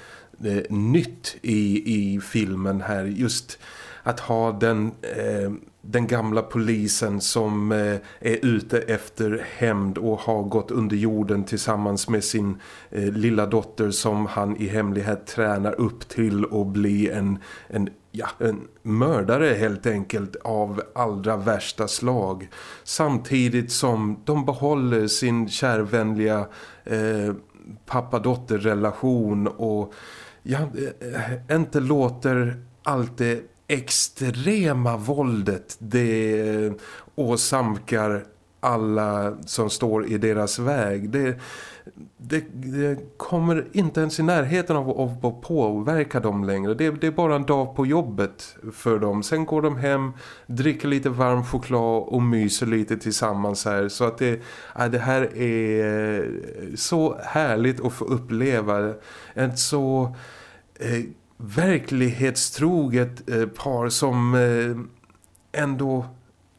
nytt i, i filmen här. Just att ha den... Eh, den gamla polisen som eh, är ute efter hämnd och har gått under jorden tillsammans med sin eh, lilla dotter som han i hemlighet tränar upp till att bli en, en, ja, en mördare helt enkelt av allra värsta slag. Samtidigt som de behåller sin kärvänliga eh, pappa-dotter-relation och ja, eh, eh inte låter allt det extrema våldet det åsamkar alla som står i deras väg. Det, det, det kommer inte ens i närheten av att påverka dem längre. Det, det, är bara en dag på jobbet för dem. Sen går de hem, dricker lite varm choklad och myser lite tillsammans här. Så att det, ja, det här är så härligt att få uppleva. En så... Eh, verklighetstroget eh, par som eh, ändå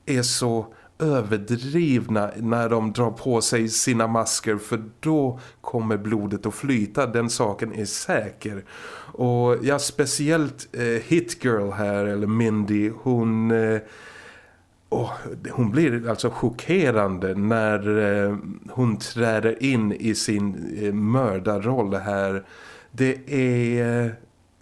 är så överdrivna när de drar på sig sina masker för då kommer blodet att flyta, den saken är säker. Och ja, speciellt eh, Hit Girl här, eller Mindy, hon... Eh, oh, hon blir alltså chockerande när eh, hon träder in i sin eh, mördarroll här. Det är eh,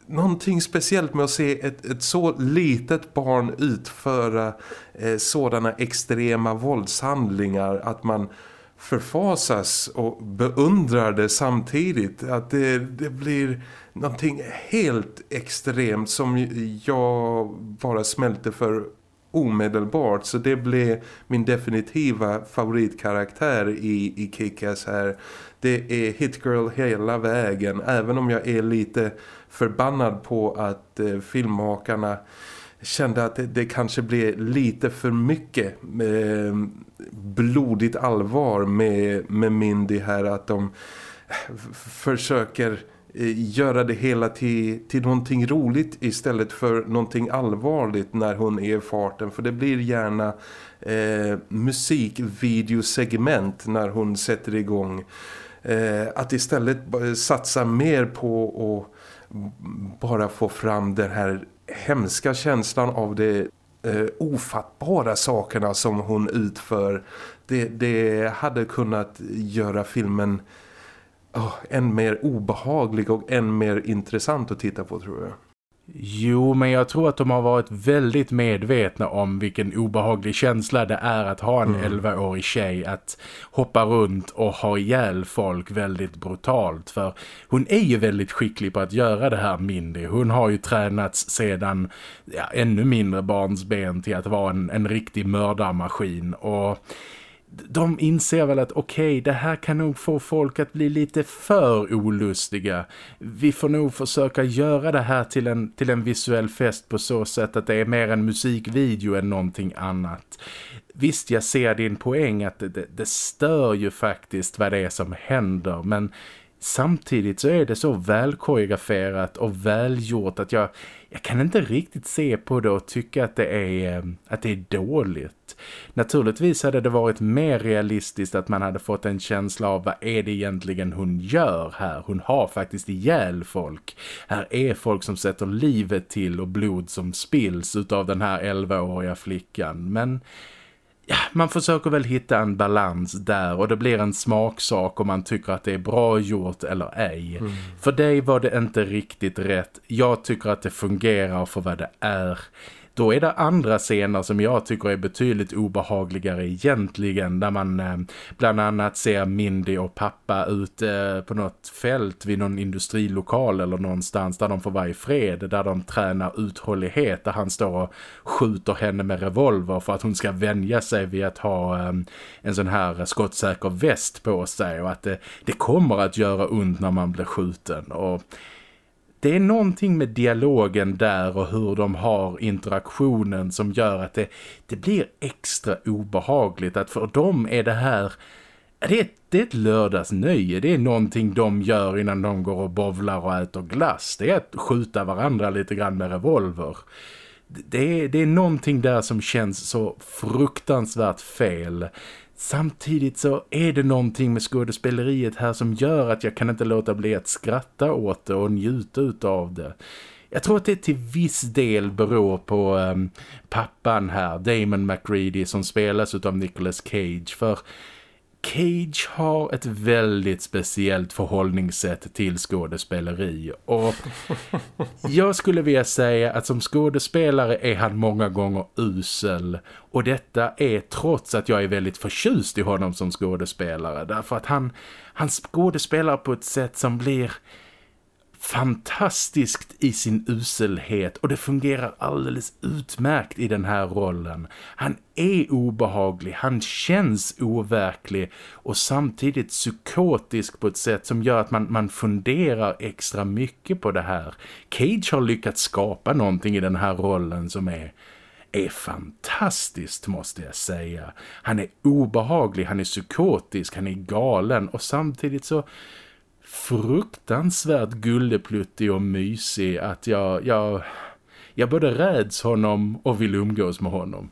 någonting speciellt med att se ett, ett så litet barn utföra eh, sådana extrema våldshandlingar att man förfasas och beundrar det samtidigt. Att det, det blir någonting helt extremt som jag bara smälter för omedelbart. Så det blev min definitiva favoritkaraktär i, i Kick-Ass här. Det är hitgirl hela vägen. Även om jag är lite förbannad på att eh, filmmakarna kände att det, det, kanske blev lite för mycket eh, blodigt allvar med, med Mindy här att de eh, försöker eh, göra det hela till, till någonting roligt istället för någonting allvarligt när hon är i farten. För det blir gärna eh, musikvideosegment när hon sätter igång. Eh, att istället eh, satsa mer på att bara få fram den här hemska känslan av det eh, ofattbara sakerna som hon utför. Det, det hade kunnat göra filmen oh, än mer obehaglig och än mer intressant att titta på tror jag. Jo, men jag tror att de har varit väldigt medvetna om vilken obehaglig känsla det är att ha en mm. 11-årig tjej att hoppa runt och ha ihjäl folk väldigt brutalt. För hon är ju väldigt skicklig på att göra det här mindre. Hon har ju tränats sedan ja, ännu mindre barnsben till att vara en, en riktig mördarmaskin och de inser väl att okej, okay, det här kan nog få folk att bli lite för olustiga. Vi får nog försöka göra det här till en, till en visuell fest på så sätt att det är mer en musikvideo än någonting annat. Visst, jag ser din poäng att det, det, det stör ju faktiskt vad det är som händer, men samtidigt så är det så välkoreograferat och välgjort att jag, jag kan inte riktigt se på det och tycka att det är, eh, att det är dåligt. Naturligtvis hade det varit mer realistiskt att man hade fått en känsla av vad är det egentligen hon gör här. Hon har faktiskt ihjäl folk. Här är folk som sätter livet till och blod som spills utav den här 11-åriga flickan. Men ja, man försöker väl hitta en balans där och det blir en smaksak om man tycker att det är bra gjort eller ej. Mm. För dig var det inte riktigt rätt. Jag tycker att det fungerar för vad det är. Då är det andra scener som jag tycker är betydligt obehagligare egentligen. Där man eh, bland annat ser Mindy och pappa ute eh, på något fält vid någon industrilokal eller någonstans där de får vara i fred. Där de tränar uthållighet. Där han står och skjuter henne med revolver för att hon ska vänja sig vid att ha eh, en sån här skottsäker väst på sig. Och att det, det kommer att göra ont när man blir skjuten. Och det är någonting med dialogen där och hur de har interaktionen som gör att det, det blir extra obehagligt. Att för dem är det här... Det är, ett, det är ett lördagsnöje. Det är någonting de gör innan de går och bovlar och äter glass. Det är att skjuta varandra lite grann med revolver. Det är, det är någonting där som känns så fruktansvärt fel. Samtidigt så är det någonting med skådespeleriet här som gör att jag kan inte låta bli att skratta åt det och njuta av det. Jag tror att det till viss del beror på um, pappan här, Damon McReady som spelas av Nicolas Cage. För Cage har ett väldigt speciellt förhållningssätt till skådespeleri och jag skulle vilja säga att som skådespelare är han många gånger usel och detta är trots att jag är väldigt förtjust i honom som skådespelare därför att han, han skådespelar på ett sätt som blir fantastiskt i sin uselhet och det fungerar alldeles utmärkt i den här rollen. Han är obehaglig, han känns overklig och samtidigt psykotisk på ett sätt som gör att man, man funderar extra mycket på det här. Cage har lyckats skapa någonting i den här rollen som är är fantastiskt måste jag säga. Han är obehaglig, han är psykotisk, han är galen och samtidigt så fruktansvärt gullepluttig och mysig att jag, jag, jag både räds honom och vill umgås med honom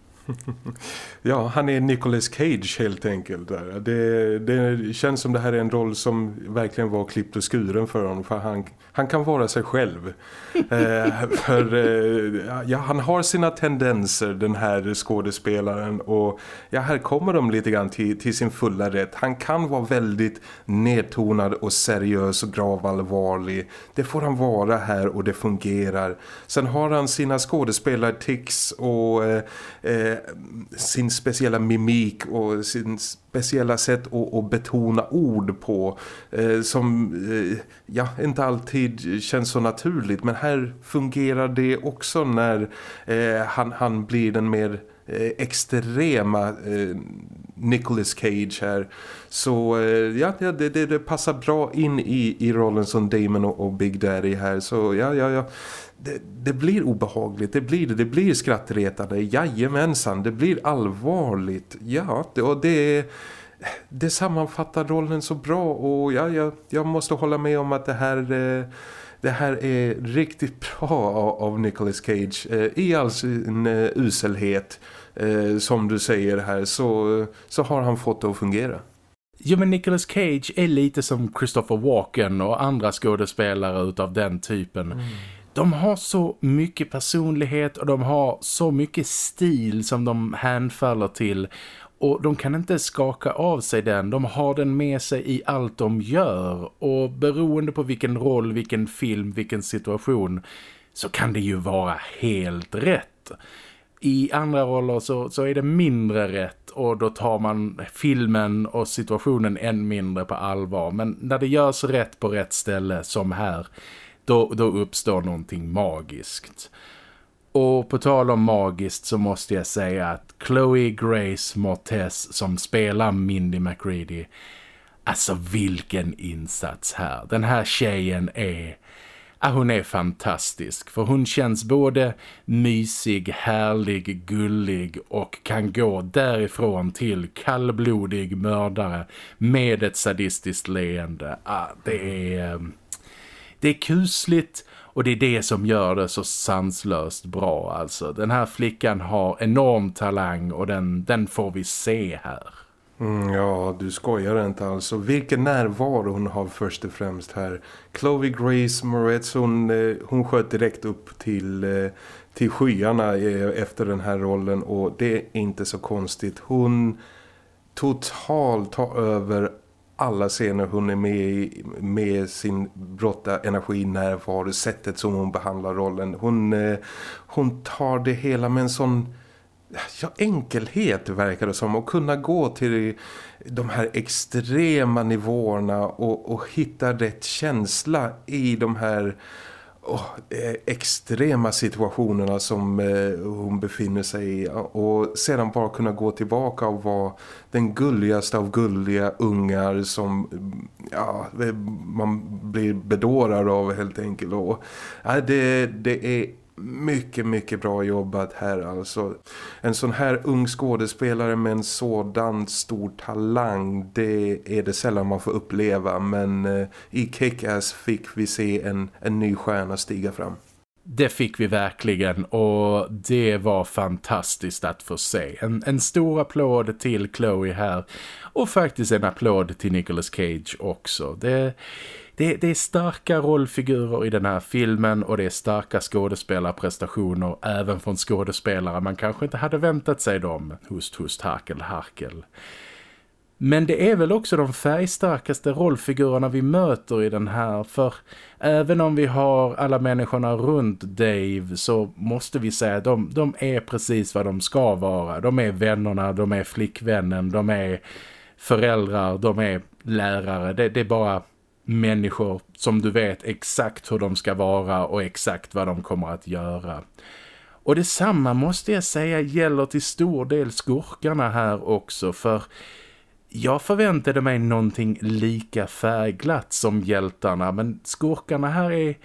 ja, han är Nicolas Cage helt enkelt. Det, det känns som det här är en roll som verkligen var klippt och skuren för honom. För han, han kan vara sig själv. eh, för eh, ja, han har sina tendenser, den här skådespelaren. Och ja, här kommer de lite grann till, till sin fulla rätt. Han kan vara väldigt nedtonad och seriös och gravallvarlig. Det får han vara här och det fungerar. Sen har han sina skådespelartics och eh, eh eh sin speciella mimik och sin speciella sätt att, att betona ord på eh, som eh, ja, inte alltid känns så naturligt. Men här fungerar det också när eh, han, han blir den mer eh, extrema eh, Nicolas Cage här. Så eh, ja, det, det, det, passar bra in i, i rollen som Damon och, och Big Daddy här. Så ja, ja, ja. Det, det, blir obehagligt, det blir det, det blir skrattretande, jajamensan, det blir allvarligt, ja, det, och det, det sammanfattar rollen så bra. Och ja, jag, jag måste hålla med om att det här, eh, det här är riktigt bra av, Nicolas Cage eh, i all sin uh, uselhet som du säger här så, så har han fått det att fungera. Jo men Nicolas Cage är lite som Christopher Walken och andra skådespelare utav den typen. Mm de har så mycket personlighet och de har så mycket stil som de hänfaller till och de kan inte skaka av sig den. De har den med sig i allt de gör och beroende på vilken roll, vilken film, vilken situation så kan det ju vara helt rätt. I andra roller så, så är det mindre rätt och då tar man filmen och situationen än mindre på allvar. Men när det görs rätt på rätt ställe som här, då, då uppstår någonting magiskt. Och på tal om magiskt så måste jag säga att Chloe Grace Mortez som spelar Mindy McCready. alltså vilken insats här. Den här tjejen är Ja, hon är fantastisk för hon känns både mysig, härlig, gullig och kan gå därifrån till kallblodig mördare med ett sadistiskt leende. Ja, det är... Det är kusligt och det är det som gör det så sanslöst bra alltså. Den här flickan har enorm talang och den, den får vi se här. Mm, ja, du skojar inte alltså. Vilken närvaro hon har först och främst här. Chloe Grace Moretz, hon, eh, hon sköt direkt upp till, eh, till skyarna eh, efter den här rollen och det är inte så konstigt. Hon totalt tar över alla scener hon är med i med sin brotta energi, närvaro, sättet som hon behandlar rollen. Hon, eh, hon tar det hela med en sån ja, enkelhet verkar det som. Att kunna gå till de här extrema nivåerna och, och hitta rätt känsla i de här oh, extrema situationerna som eh, hon befinner sig i. Och sedan bara kunna gå tillbaka och vara den gulligaste av gulliga ungar som mm, ja, man blir bedårad av helt enkelt. Och, ja, det, det är mycket, mycket bra jobbat här alltså. En sån här ung skådespelare med en sådan stor talang, det är det sällan man får uppleva. Men eh, i Kick-Ass fick vi se en, en ny stjärna stiga fram. Det fick vi verkligen och det var fantastiskt att få se. En, en stor applåd till Chloe här och faktiskt en applåd till Nicolas Cage också. Det det, det är starka rollfigurer i den här filmen och det är starka skådespelarprestationer även från skådespelare man kanske inte hade väntat sig dem. Hust, hust, harkel, harkel. Men det är väl också de färgstarkaste rollfigurerna vi möter i den här för även om vi har alla människorna runt Dave så måste vi säga att de, de är precis vad de ska vara. De är vännerna, de är flickvännen, de är föräldrar, de är lärare. Det, det är bara människor som du vet exakt hur de ska vara och exakt vad de kommer att göra. Och detsamma måste jag säga gäller till stor del skurkarna här också för jag förväntade mig någonting lika färgglatt som hjältarna men skurkarna här är,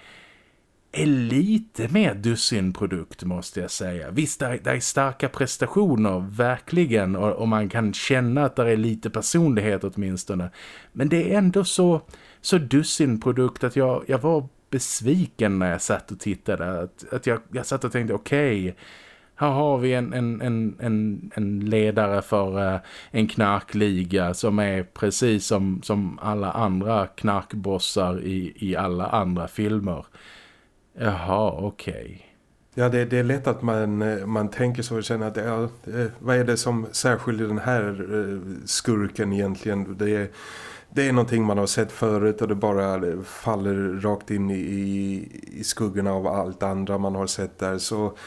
är lite mer dussinprodukt måste jag säga. Visst, det är starka prestationer, verkligen, och, och man kan känna att det är lite personlighet åtminstone. Men det är ändå så så dussinprodukt att jag, jag var besviken när jag satt och tittade. Att, att jag, jag satt och tänkte, okej, okay, här har vi en, en, en, en, en ledare för uh, en knarkliga som är precis som, som alla andra knarkbossar i, i alla andra filmer. Jaha, okej. Okay. Ja, det, det, är lätt att man, eh, man tänker så och känner att ja, eh, vad är det som särskiljer den här eh, skurken egentligen? Det är det är någonting man har sett förut och det bara faller rakt in i, i skuggorna av allt andra man har sett där. Så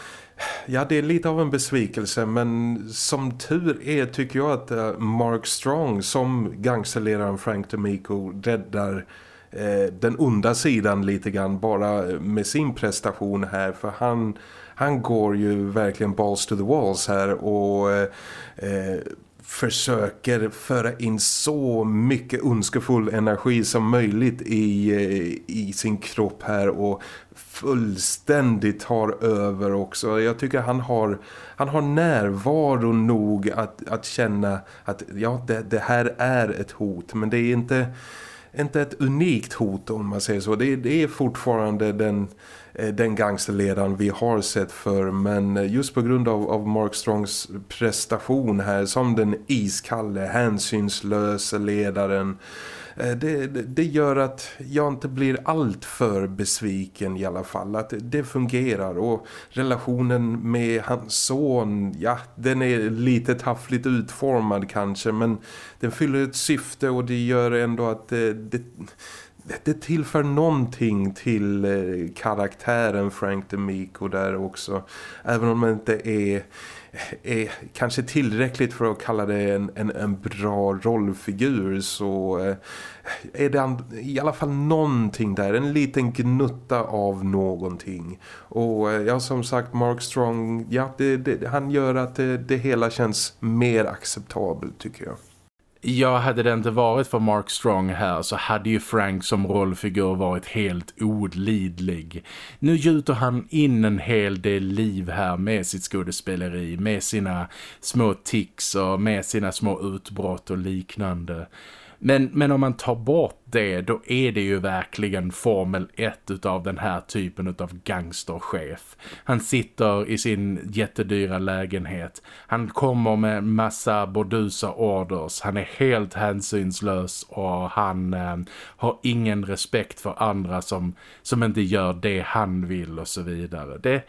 ja, det är lite av en besvikelse men som tur är tycker jag att Mark Strong som gangsterledaren Frank Damico räddar Eh, den onda sidan lite grann bara eh, med sin prestation här för han, han går ju verkligen balls to the walls här och eh, eh försöker föra in så mycket ondskefull energi som möjligt i, i sin kropp här och fullständigt tar över också. Jag tycker han har, han har närvaro nog att, att känna att ja, det, det här är ett hot men det är inte, inte ett unikt hot om man säger så. Det, det är fortfarande den eh, den gangsterledaren vi har sett för men just på grund av, av Mark Strongs prestation här som den iskalle, hänsynslösa ledaren Eh, det, det, gör att jag inte blir allt för besviken i alla fall. Att det fungerar och relationen med hans son, ja den är lite taffligt utformad kanske men den fyller ett syfte och det gör ändå att det, det det tillför någonting till eh, karaktären Frank DeMico där också. Även om det inte är, Eh, är kanske tillräckligt för att kalla det en, en, en bra rollfigur så eh, är det i alla fall någonting där. En liten gnutta av någonting. Och eh, ja, som sagt, Mark Strong, ja, det, det, han gör att det, det hela känns mer acceptabelt tycker jag. Ja, hade det inte varit för Mark Strong här så hade ju Frank som rollfigur varit helt odlidlig. Nu gjuter han in en hel del liv här med sitt skådespeleri, med sina små tics och med sina små utbrott och liknande. Men, men om man tar bort det, då är det ju verkligen Formel 1 utav den här typen utav gangsterchef. Han sitter i sin jättedyra lägenhet. Han kommer med massa bordusa orders. Han är helt hänsynslös och han eh, har ingen respekt för andra som, som inte gör det han vill och så vidare. Det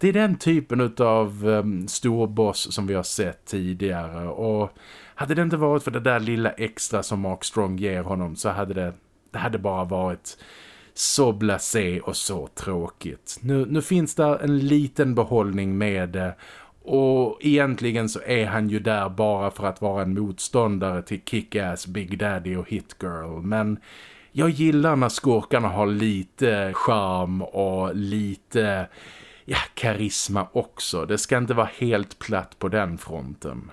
det är den typen av um, eh, storboss som vi har sett tidigare och hade det inte varit för det där lilla extra som Mark Strong ger honom så hade det, det hade bara varit så blasé och så tråkigt. Nu, nu finns det en liten behållning med det och egentligen så är han ju där bara för att vara en motståndare till Kick-Ass, Big Daddy och Hit Girl. Men jag gillar när skurkarna har lite charm och lite ja, karisma också. Det ska inte vara helt platt på den fronten.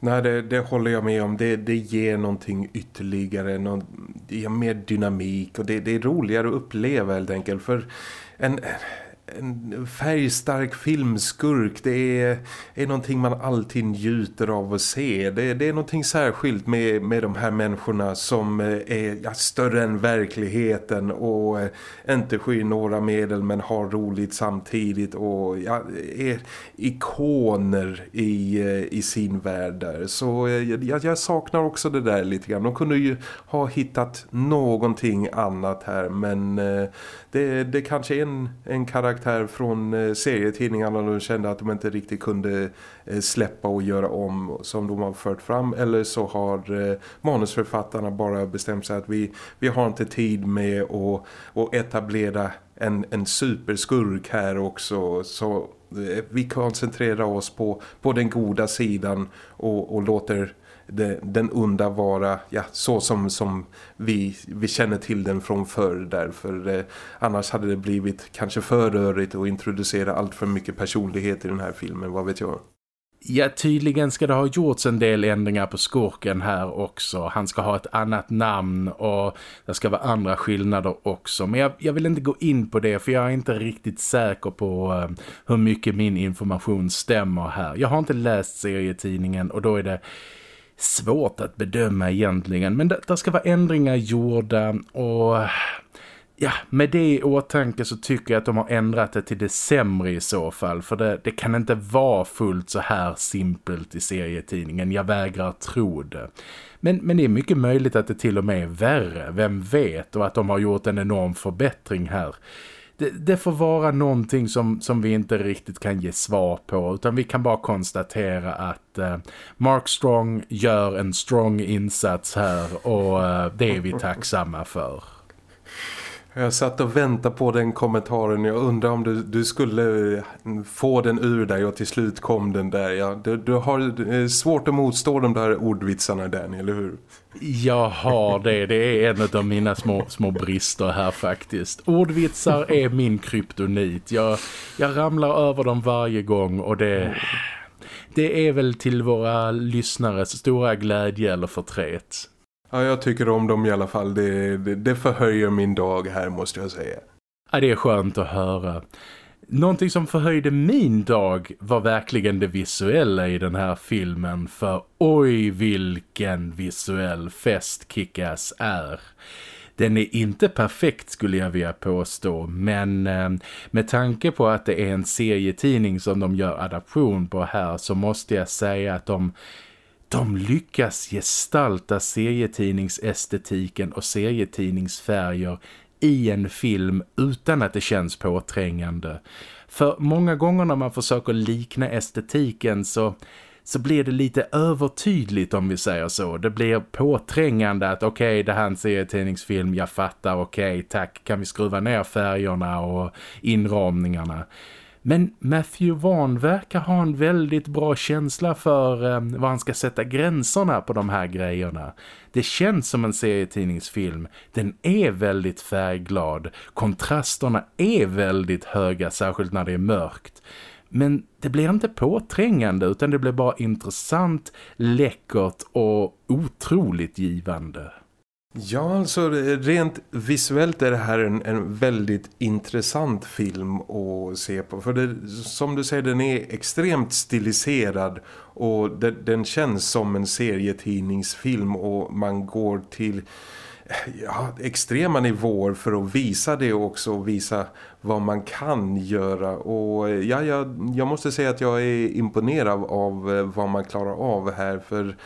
Nej, det, det, håller jag med om. Det, det ger någonting ytterligare, någon, det ger mer dynamik och det, det är roligare att uppleva helt enkelt. För en, en färgstark filmskurk det är, är någonting man alltid njuter av att se. Det, det är någonting särskilt med, med de här människorna som eh, är ja, större än verkligheten och eh, inte skyr några medel men har roligt samtidigt och ja, är ikoner i, eh, i sin värld där. Så jag, jag saknar också det där lite grann. De kunde ju ha hittat någonting annat här men det, det kanske är en, en karaktär från eh, serietidningarna de kände att de inte riktigt kunde eh, släppa och göra om som de har fört fram. Eller så har eh, manusförfattarna bara bestämt sig att vi, vi har inte tid med att, att etablera en, en superskurk här också. Så eh, vi koncentrerar oss på, på den goda sidan och, och låter den onda vara ja, så som, som vi, vi känner till den från förr därför eh, annars hade det blivit kanske för rörigt att introducera allt för mycket personlighet i den här filmen, vad vet jag? Ja, tydligen ska det ha gjorts en del ändringar på skurken här också. Han ska ha ett annat namn och det ska vara andra skillnader också. Men jag, jag vill inte gå in på det för jag är inte riktigt säker på uh, hur mycket min information stämmer här. Jag har inte läst serietidningen och då är det svårt att bedöma egentligen. Men det, det ska vara ändringar gjorda och ja, med det i åtanke så tycker jag att de har ändrat det till det sämre i så fall. För det, det, kan inte vara fullt så här simpelt i serietidningen. Jag vägrar tro det. Men, men det är mycket möjligt att det till och med är värre. Vem vet? Och att de har gjort en enorm förbättring här det, det, får vara någonting som, som vi inte riktigt kan ge svar på utan vi kan bara konstatera att eh, Mark Strong gör en strong insats här och eh, det är vi tacksamma för. Jag satt och väntade på den kommentaren. Jag undrar om du, du skulle eh, få den ur dig och till slut kom den där. Ja, du, du har eh, svårt att motstå de där ordvitsarna Daniel, eller hur? Jag har det. Det är en av mina små, små brister här faktiskt. Ordvitsar är min kryptonit. Jag, jag ramlar över dem varje gång och det... Det är väl till våra lyssnares stora glädje eller förtret. Ja, jag tycker om dem i alla fall. Det, det, det förhöjer min dag här måste jag säga. Ja, det är skönt att höra. Någonting som förhöjde min dag var verkligen det visuella i den här filmen för oj vilken visuell fest Kickass är. Den är inte perfekt skulle jag vilja påstå men eh, med tanke på att det är en serietidning som de gör adaption på här så måste jag säga att de de lyckas gestalta serietidningsestetiken och serietidningsfärger i en film utan att det känns påträngande. För många gånger när man försöker likna estetiken så, så blir det lite övertydligt om vi säger så. Det blir påträngande att okej, okay, det här är en serietidningsfilm, jag fattar, okej, okay, tack, kan vi skruva ner färgerna och inramningarna. Men Matthew Vaughn verkar ha en väldigt bra känsla för eh, var han ska sätta gränserna på de här grejerna. Det känns som en serietidningsfilm. Den är väldigt färgglad. Kontrasterna är väldigt höga, särskilt när det är mörkt. Men det blir inte påträngande utan det blir bara intressant, läckert och otroligt givande. Ja, alltså rent visuellt är det här en, en väldigt intressant film att se på. För det, som du säger, den är extremt stiliserad och det, den känns som en serietidningsfilm och man går till ja, extrema nivåer för att visa det också och visa vad man kan göra och ja, jag, jag måste säga att jag är imponerad av eh, vad man klarar av här för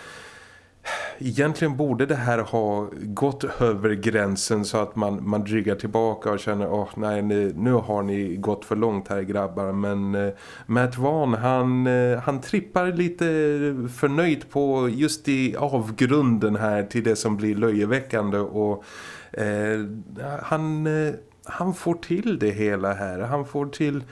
egentligen borde det här ha gått över gränsen så att man, man dryggar tillbaka och känner åh oh, nej nu, nu har ni gått för långt här grabbar. Men eh, Matt Vaughn han, eh, han trippar lite förnöjt på just i avgrunden här till det som blir löjeväckande och eh, han, eh, han får till det hela här. Han får till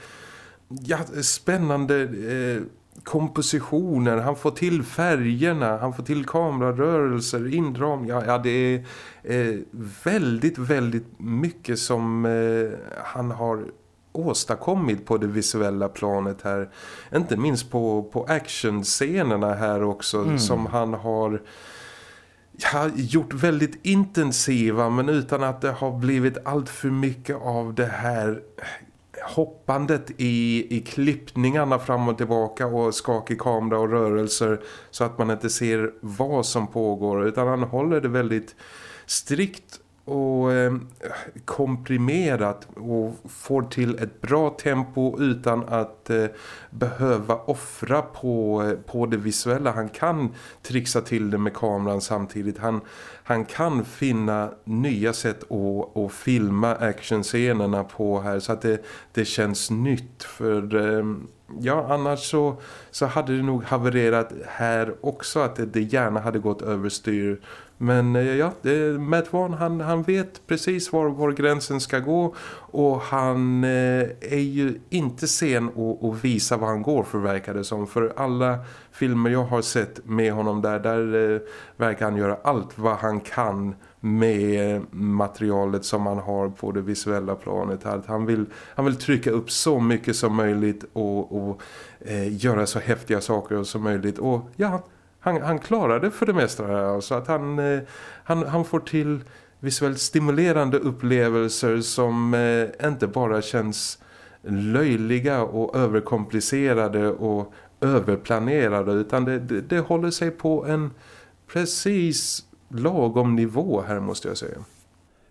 ja, spännande eh, kompositioner, han får till färgerna, han får till kamerarörelser, indram. Ja, ja det är eh, väldigt, väldigt mycket som eh, han har åstadkommit på det visuella planet här. Inte minst på, på actionscenerna här också mm. som han har ja, gjort väldigt intensiva men utan att det har blivit allt för mycket av det här hoppandet i, i klippningarna fram och tillbaka och skakig kamera och rörelser så att man inte ser vad som pågår utan han håller det väldigt strikt och eh, komprimerat och får till ett bra tempo utan att eh, behöva offra på, eh, på det visuella. Han kan trixa till det med kameran samtidigt. Han, han kan finna nya sätt att, att filma actionscenerna på här så att det, det känns nytt. För... Ehm, ja, annars så, så hade det nog havererat här också att det, det gärna hade gått överstyr men eh, ja, Matt Vaughn han, han vet precis var, var gränsen ska gå och han eh, är ju inte sen att, att visa vad han går för verkar det som. För alla filmer jag har sett med honom där, där eh, verkar han göra allt vad han kan med eh, materialet som han har på det visuella planet. Att han, vill, han vill trycka upp så mycket som möjligt och, och eh, göra så häftiga saker som möjligt. Och ja, han, han klarar det för det mesta. Alltså att han, eh, han, han får till visuellt stimulerande upplevelser som eh, inte bara känns löjliga och överkomplicerade och överplanerade utan det, det, det håller sig på en precis lagom nivå här måste jag säga.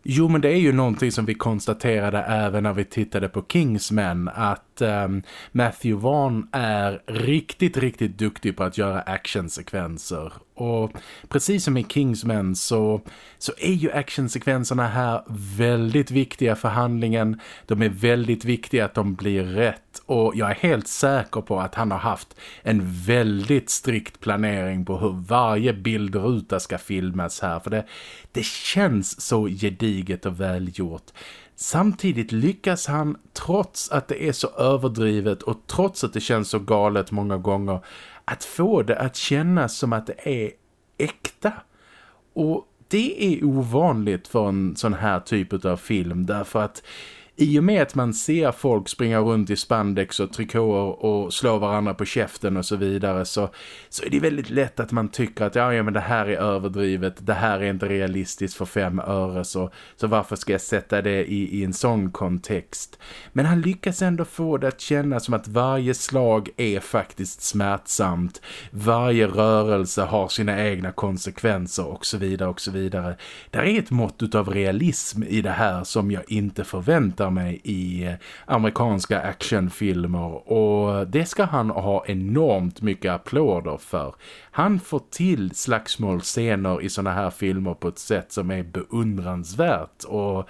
Jo men det är ju någonting som vi konstaterade även när vi tittade på Kingsman att um, Matthew Vaughn är riktigt, riktigt duktig på att göra actionsekvenser och precis som i Kingsman så, så är ju actionsekvenserna här väldigt viktiga för handlingen. De är väldigt viktiga att de blir rätt. Och jag är helt säker på att han har haft en väldigt strikt planering på hur varje bildruta ska filmas här. För det, det känns så gediget och välgjort. Samtidigt lyckas han, trots att det är så överdrivet och trots att det känns så galet många gånger, att få det att kännas som att det är äkta. Och det är ovanligt för en sån här typ av film därför att i och med att man ser folk springa runt i spandex och trikåer och slå varandra på käften och så vidare så, så är det väldigt lätt att man tycker att ja, ja men det här är överdrivet, det här är inte realistiskt för fem öre så, så varför ska jag sätta det i, i en sån kontext? Men han lyckas ändå få det att kännas som att varje slag är faktiskt smärtsamt, varje rörelse har sina egna konsekvenser och så vidare och så vidare. Där är ett mått av realism i det här som jag inte förväntar förväntar mig i eh, amerikanska actionfilmer och det ska han ha enormt mycket applåder för. Han får till slagsmålscener i såna här filmer på ett sätt som är beundransvärt och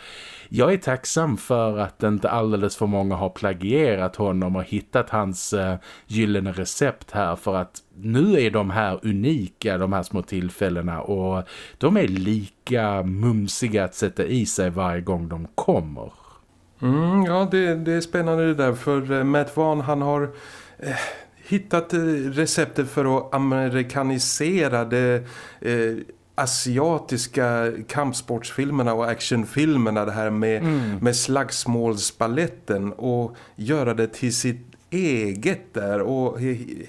jag är tacksam för att inte alldeles för många har plagierat honom och hittat hans uh, gyllene recept här för att nu är de här unika, de här små tillfällena och de är lika mumsiga att sätta i sig varje gång de kommer. Mm, ja, det, det, är spännande det där för uh, Matt Vaughn han har eh, hittat eh, receptet för att amerikanisera det eh, asiatiska kampsportsfilmerna och actionfilmerna det här med, mm. med slagsmålsballetten och göra det till sitt eget där och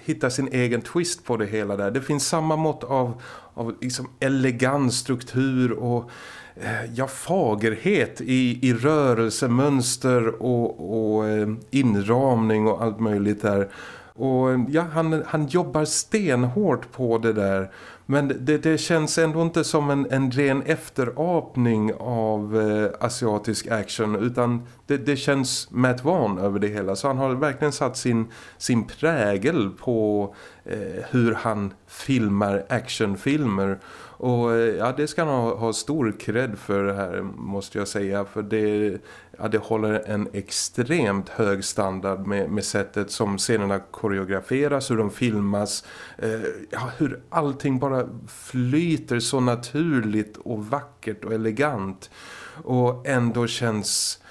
hitta sin egen twist på det hela där. Det finns samma mått av, av liksom elegant struktur och eh, Eh, ja, fagerhet i, i rörelsemönster och, och eh, inramning och allt möjligt där. Och eh, ja, han, han jobbar stenhårt på det där men det, det känns ändå inte som en, en ren efterapning av eh, asiatisk action utan det, det känns Matt Vaughn över det hela. Så han har verkligen satt sin, sin prägel på eh, hur han filmar actionfilmer. Och eh, ja, det ska han ha, ha stor cred för det här måste jag säga. För det, ja, det håller en extremt hög standard med, med sättet som scenerna koreograferas, hur de filmas. Eh, ja, hur allting bara flyter så naturligt och vackert och elegant. Och ändå känns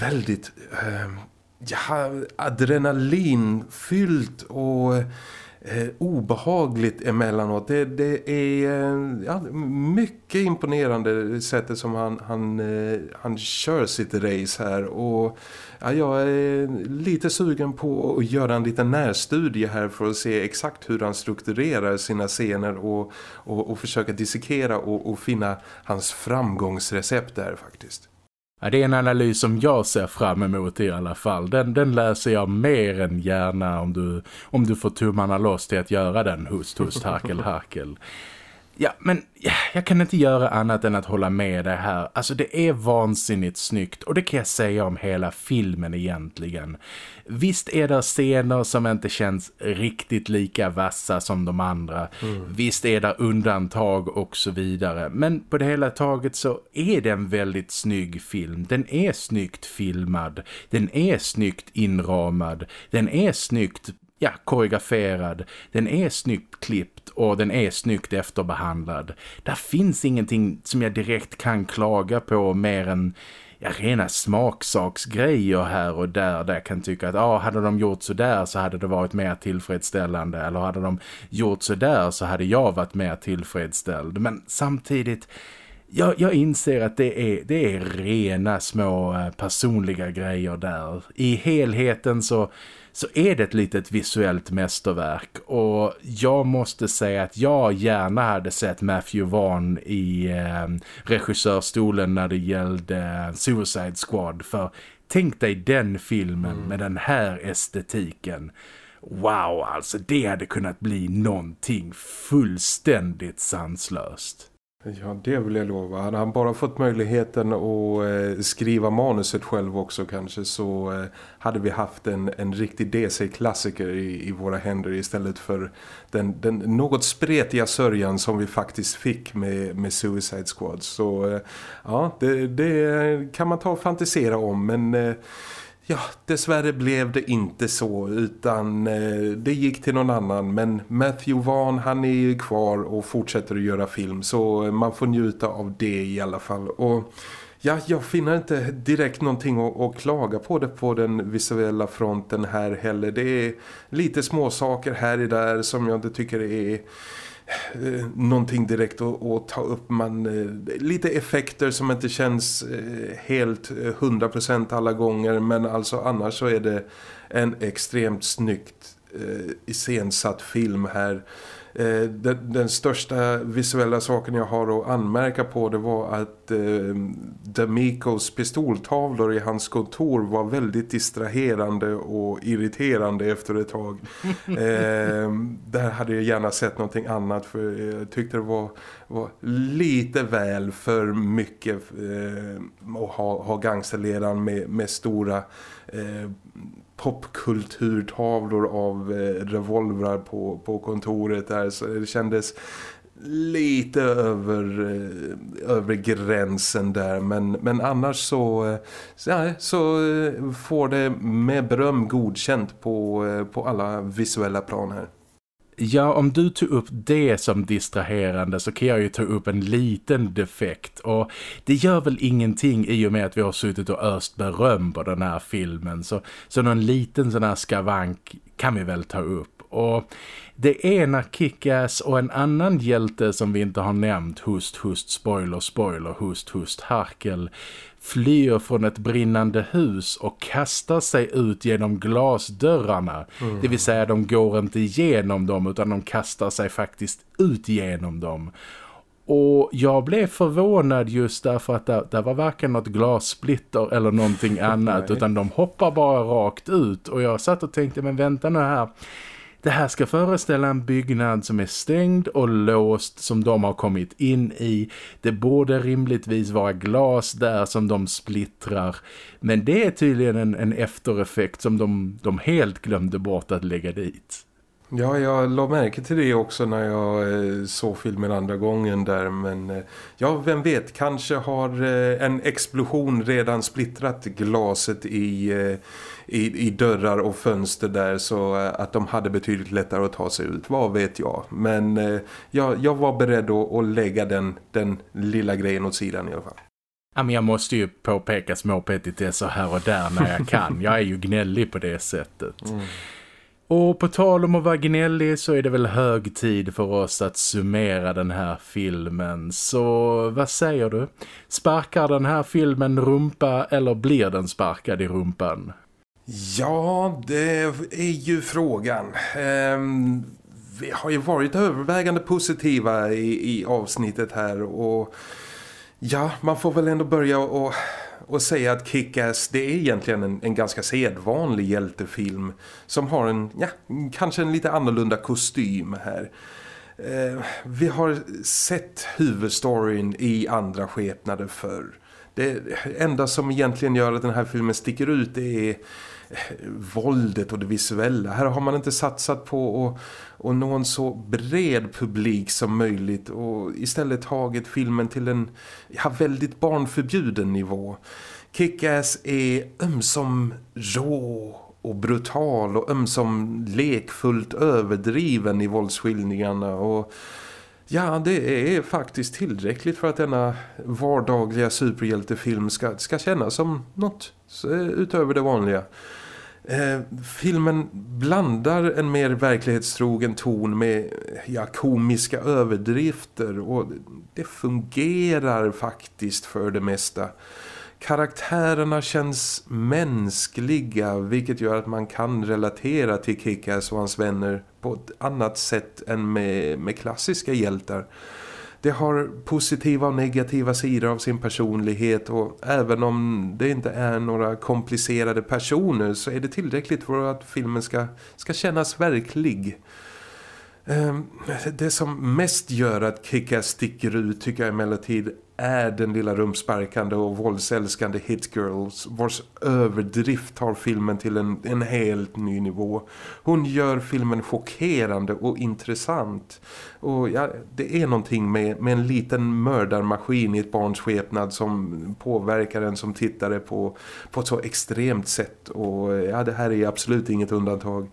väldigt eh, ja, adrenalinfyllt och eh, obehagligt emellanåt. Det, det är eh, ja, mycket imponerande sättet som han, han, eh, han kör sitt race här och ja, jag är lite sugen på att göra en liten närstudie här för att se exakt hur han strukturerar sina scener och, och, och försöka dissekera och, och finna hans framgångsrecept där faktiskt. Ja, det är en analys som jag ser fram emot i alla fall. Den, den läser jag mer än gärna om du, om du får tummarna loss till att göra den. Hust, hust, harkel, harkel. Ja, men ja, jag kan inte göra annat än att hålla med det här. Alltså det är vansinnigt snyggt och det kan jag säga om hela filmen egentligen. Visst är det scener som inte känns riktigt lika vassa som de andra. Mm. Visst är det undantag och så vidare. Men på det hela taget så är det en väldigt snygg film. Den är snyggt filmad. Den är snyggt inramad. Den är snyggt ja, koreograferad. Den är snyggt klippt och den är snyggt efterbehandlad. Där finns ingenting som jag direkt kan klaga på mer än ja, rena smaksaksgrejer här och där där jag kan tycka att ah, hade de gjort så där så hade det varit mer tillfredsställande eller hade de gjort så där så hade jag varit mer tillfredsställd. Men samtidigt jag, jag inser att det är, det är rena små eh, personliga grejer där. I helheten så så är det ett litet visuellt mästerverk och jag måste säga att jag gärna hade sett Matthew Vaughn i eh, regissörstolen när det gällde Suicide Squad för tänk dig den filmen mm. med den här estetiken. Wow, alltså det hade kunnat bli någonting fullständigt sanslöst. Ja, det vill jag lova. Hade han bara fått möjligheten att eh, skriva manuset själv också kanske så eh, hade vi haft en, en riktig DC-klassiker i, i våra händer istället för den, den något spretiga sörjan som vi faktiskt fick med, med Suicide Squad. Så eh, ja, det, det, kan man ta och fantisera om men... Ja, dessvärre blev det inte så utan eh, det gick till någon annan. Men Matthew Vaughn han är ju kvar och fortsätter att göra film så man får njuta av det i alla fall. Och ja, jag finner inte direkt någonting att, att klaga på det på den visuella fronten här heller. Det är lite små saker här och där som jag inte tycker är eh, någonting direkt att, att, ta upp. Man eh, lite effekter som inte känns eh, helt eh, 100% alla gånger. Men alltså annars så är det en extremt snyggt eh, iscensatt film här. Eh, den, den, största visuella saken jag har att anmärka på det var att eh, D'Amicos pistoltavlor i hans kontor var väldigt distraherande och irriterande efter ett tag. eh, där hade jag gärna sett någonting annat för jag tyckte det var, var lite väl för mycket eh, att ha, ha gangsterledaren med, med stora eh, popkulturtavlor av eh, revolvrar på, på kontoret där så det kändes lite över, eh, över gränsen där men, men annars så, eh, så, så eh, får det med beröm godkänt på, eh, på alla visuella plan här. Ja, om du tog upp det som distraherande så kan jag ju ta upp en liten defekt. Och det gör väl ingenting i och med att vi har suttit och öst beröm på den här filmen. Så, så någon liten sån här skavank kan vi väl ta upp. Och det ena Kickass och en annan hjälte som vi inte har nämnt, hust, hust, spoiler, spoiler, hust, hust, harkel flyr från ett brinnande hus och kastar sig ut genom glasdörrarna. Mm. Det vill säga de går inte igenom dem utan de kastar sig faktiskt ut genom dem. Och jag blev förvånad just därför att det, det var varken något glassplitter eller någonting annat utan de hoppar bara rakt ut. Och jag satt och tänkte, men vänta nu här det här ska föreställa en byggnad som är stängd och låst som de har kommit in i. Det borde rimligtvis vara glas där som de splittrar. Men det är tydligen en, en eftereffekt som de, de helt glömde bort att lägga dit. Ja, jag la märke till det också när jag eh, såg filmen andra gången där. Men eh, ja, vem vet, kanske har eh, en explosion redan splittrat glaset i, i, i, dörrar och fönster där så att de hade betydligt lättare att ta sig ut. Vad vet jag? Men eh, jag, var beredd att, lägga den, den lilla grejen åt sidan i alla fall. Ja, jag måste ju påpeka små petitesser här och där när jag kan. Jag är ju gnällig på det sättet. Mm. Och på tal om att vara gnällig så är det väl hög tid för oss att summera den här filmen. Så vad säger du? Sparkar den här filmen rumpa eller blir den sparkad i rumpan? Ja, det är ju frågan. Um, vi har ju varit övervägande positiva i, i avsnittet här och ja, man får väl ändå börja och och säga att Kick-Ass det är egentligen en, en, ganska sedvanlig hjältefilm som har en, ja, kanske en lite annorlunda kostym här. Eh, vi har sett huvudstoryn i andra skepnader förr. Det enda som egentligen gör att den här filmen sticker ut det är våldet och det visuella. Här har man inte satsat på att, och nå en så bred publik som möjligt och istället tagit filmen till en ja, väldigt barnförbjuden nivå. Kick-Ass är ömsom rå och brutal och ömsom lekfullt överdriven i våldsskildringarna och Ja, det är faktiskt tillräckligt för att denna vardagliga superhjältefilm ska, ska kännas som något utöver det vanliga. Eh, filmen blandar en mer verklighetstrogen ton med ja, komiska överdrifter och det fungerar faktiskt för det mesta. Karaktärerna känns mänskliga vilket gör att man kan relatera till Kickass och hans vänner på ett annat sätt än med, med klassiska hjältar det har positiva och negativa sidor av sin personlighet och även om det inte är några komplicerade personer så är det tillräckligt för att filmen ska, ska kännas verklig. Ehm, det som mest gör att Kicka sticker ut tycker jag emellertid är den lilla rumsparkande och våldsälskande hitgirls vars överdrift tar filmen till en, en helt ny nivå. Hon gör filmen chockerande och intressant. Och ja, det är någonting med, med en liten mördarmaskin i ett barns skepnad som påverkar en som tittare på, på ett så extremt sätt. Och ja, det här är absolut inget undantag.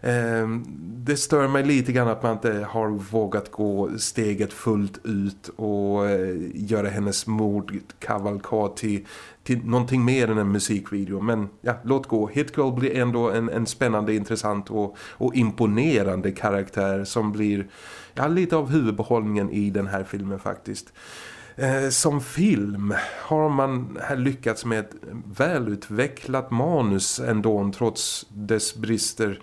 Ehm, det stör mig lite grann att man inte har vågat gå steget fullt ut och eh, göra hennes mordkavalkad till, till någonting mer än en musikvideo. Men ja, låt gå. Hit Girl blir ändå en, en spännande, intressant och, och imponerande karaktär som blir ja, lite av huvudbehållningen i den här filmen faktiskt. Eh, som film har man här lyckats med ett välutvecklat manus ändå trots dess brister.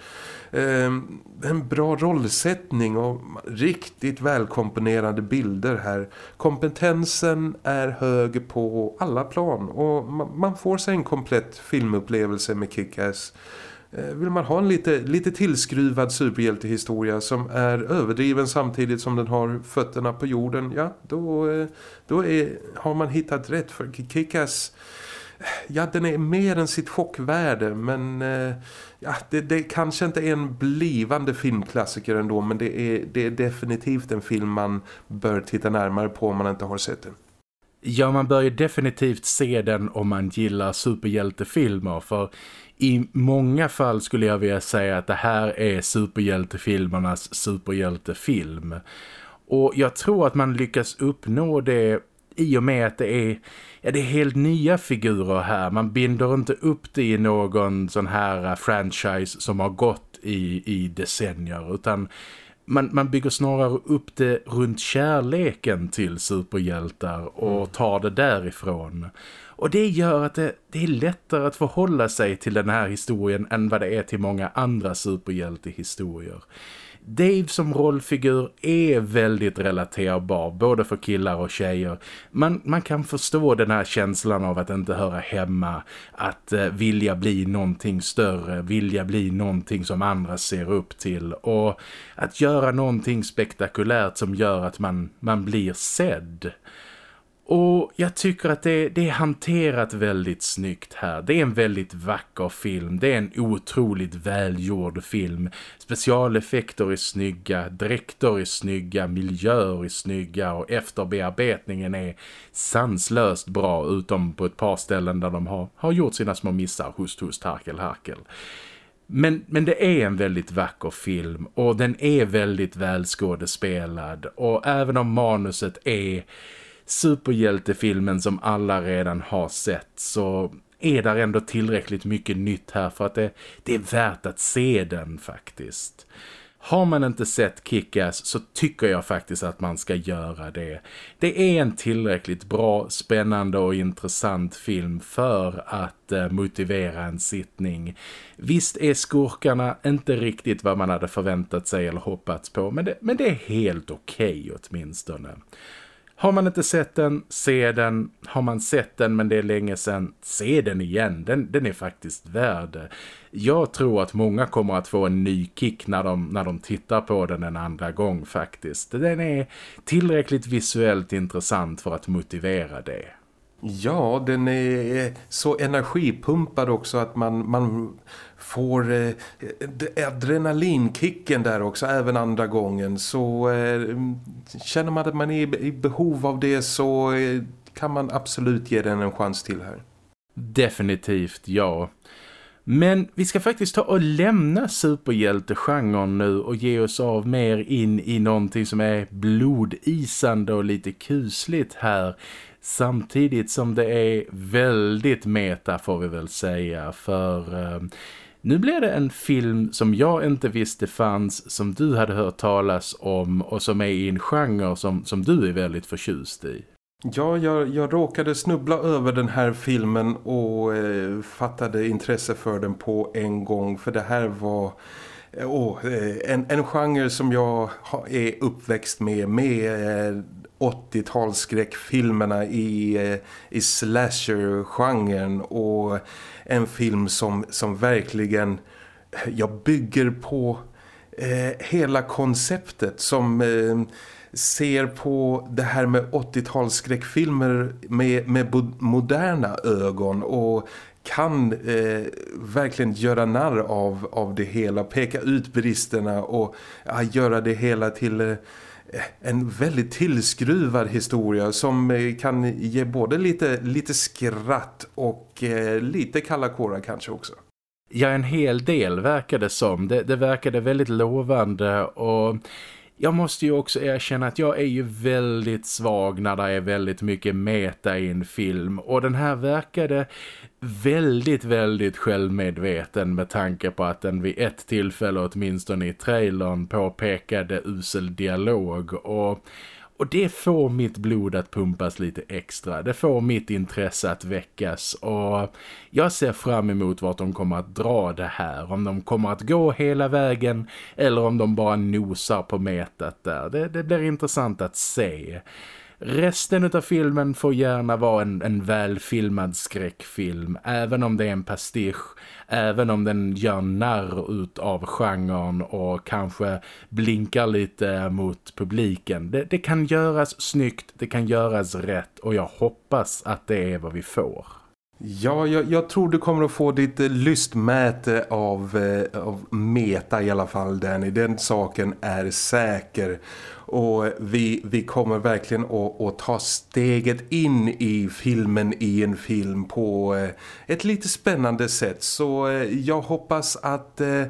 Ehm, en bra rollsättning och riktigt välkomponerade bilder här. Kompetensen är hög på alla plan och man får sig en komplett filmupplevelse med Kick-Ass. Ehm, vill man ha en lite, lite tillskruvad superhjältehistoria som är överdriven samtidigt som den har fötterna på jorden, ja, då, eh, då är, har man hittat rätt för Kickass ja den är mer än sitt chockvärde men eh, ja, det, det kanske inte är en blivande filmklassiker ändå men det är, det är definitivt en film man bör titta närmare på om man inte har sett den. Ja, man bör ju definitivt se den om man gillar superhjältefilmer för i många fall skulle jag vilja säga att det här är superhjältefilmernas superhjältefilm. Och jag tror att man lyckas uppnå det i och med att det är, ja, det är helt nya figurer här. Man binder inte upp det i någon sån här uh, franchise som har gått i, i decennier utan man, man bygger snarare upp det runt kärleken till superhjältar och mm. tar det därifrån. Och det gör att det, det, är lättare att förhålla sig till den här historien än vad det är till många andra superhjältehistorier. Dave som rollfigur är väldigt relaterbar både för killar och tjejer. Man, man kan förstå den här känslan av att inte höra hemma, att eh, vilja bli någonting större, vilja bli någonting som andra ser upp till och att göra någonting spektakulärt som gör att man, man blir sedd. Och jag tycker att det, det, är hanterat väldigt snyggt här. Det är en väldigt vacker film. Det är en otroligt välgjord film. Specialeffekter är snygga, dräkter är snygga, miljöer är snygga och efterbearbetningen är sanslöst bra utom på ett par ställen där de har, har gjort sina små missar, hust, hust, harkel, harkel. Men, men det är en väldigt vacker film och den är väldigt välskådespelad och även om manuset är superhjältefilmen som alla redan har sett så är där ändå tillräckligt mycket nytt här för att det, det är värt att se den faktiskt. Har man inte sett Kick-Ass så tycker jag faktiskt att man ska göra det. Det är en tillräckligt bra, spännande och intressant film för att eh, motivera en sittning. Visst är skurkarna inte riktigt vad man hade förväntat sig eller hoppats på men det, men det är helt okej okay, åtminstone. Har man inte sett den, se den. Har man sett den men det är länge sedan, se den igen. Den, den är faktiskt värd. Jag tror att många kommer att få en ny kick när de, när de tittar på den en andra gång faktiskt. Den är tillräckligt visuellt intressant för att motivera det. Ja, den är så energipumpad också att man, man får eh, adrenalinkicken där också även andra gången så eh, känner man att man är i behov av det så eh, kan man absolut ge den en chans till här. Definitivt, ja. Men vi ska faktiskt ta och lämna superhjältegenren nu och ge oss av mer in i någonting som är blodisande och lite kusligt här. Samtidigt som det är väldigt meta får vi väl säga för eh, nu blir det en film som jag inte visste fanns, som du hade hört talas om och som är i en genre som, som du är väldigt förtjust i. Ja, jag, jag råkade snubbla över den här filmen och eh, fattade intresse för den på en gång. För det här var oh, en, en genre som jag är uppväxt med, med eh, 80-talsskräckfilmerna i, eh, i slasher-genren och en film som, som verkligen eh, jag bygger på eh, hela konceptet som eh, ser på det här med 80-talsskräckfilmer med, med moderna ögon och kan eh, verkligen göra narr av, av det hela, peka ut bristerna och ja, göra det hela till eh, en väldigt tillskruvad historia som eh, kan ge både lite, lite skratt och eh, lite kalla kårar kanske också. Ja, en hel del verkade som. Det, det verkade väldigt lovande och jag måste ju också erkänna att jag är ju väldigt svag när det är väldigt mycket meta i en film och den här verkade väldigt, väldigt självmedveten med tanke på att den vid ett tillfälle åtminstone i trailern påpekade usel dialog och Och det får mitt blod att pumpas lite extra. Det får mitt intresse att väckas. Och jag ser fram emot vart de kommer att dra det här. Om de kommer att gå hela vägen eller om de bara nosar på metat där. Det, det blir intressant att se. Resten av filmen får gärna vara en, en välfilmad skräckfilm, även om det är en pastisch, även om den gör narr ut av genren och kanske blinkar lite mot publiken. Det, det kan göras snyggt, det kan göras rätt och jag hoppas att det är vad vi får. Ja, jag, jag, tror du kommer att få ditt lystmäte av, eh, av meta i alla fall Danny. Den saken är säker. Och vi, vi kommer verkligen att, att, ta steget in i filmen i en film på eh, ett lite spännande sätt. Så eh, jag hoppas att eh,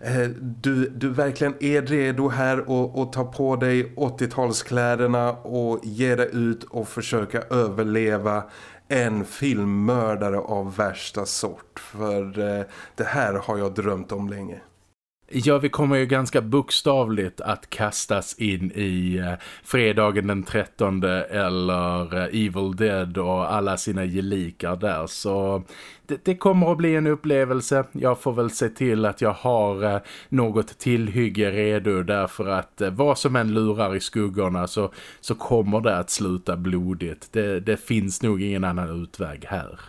eh, du, du verkligen är redo här och, och ta på dig 80-talskläderna och ge dig ut och försöka överleva en filmmördare av värsta sort. För det här har jag drömt om länge. Ja, vi kommer ju ganska bokstavligt att kastas in i eh, fredagen den 13 eller eh, Evil Dead och alla sina gelikar där. Så det, det, kommer att bli en upplevelse. Jag får väl se till att jag har eh, något tillhygge redo därför att eh, vad som än lurar i skuggorna så, så kommer det att sluta blodigt. Det, det finns nog ingen annan utväg här.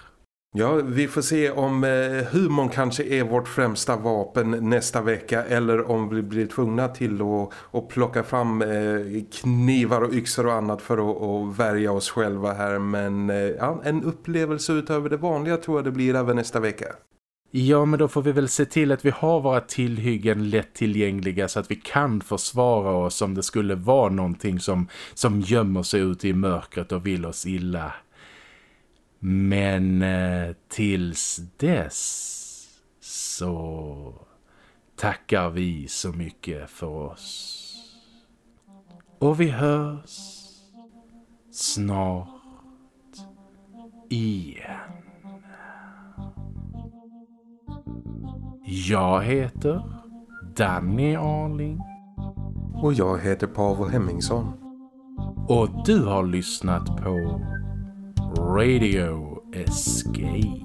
Ja, vi får se om eh, humorn kanske är vårt främsta vapen nästa vecka eller om vi blir tvungna till att, att plocka fram eh, knivar och yxor och annat för att, att värja oss själva här. Men eh, ja, en upplevelse utöver det vanliga tror jag det blir även nästa vecka. Ja, men då får vi väl se till att vi har våra tillhyggen lättillgängliga så att vi kan försvara oss om det skulle vara någonting som, som gömmer sig ute i mörkret och vill oss illa. Men eh, tills dess så tackar vi så mycket för oss. Och vi hörs snart igen. Jag heter Danny Arling. Och jag heter Pavel Hemmingsson. Och du har lyssnat på Radio Escape.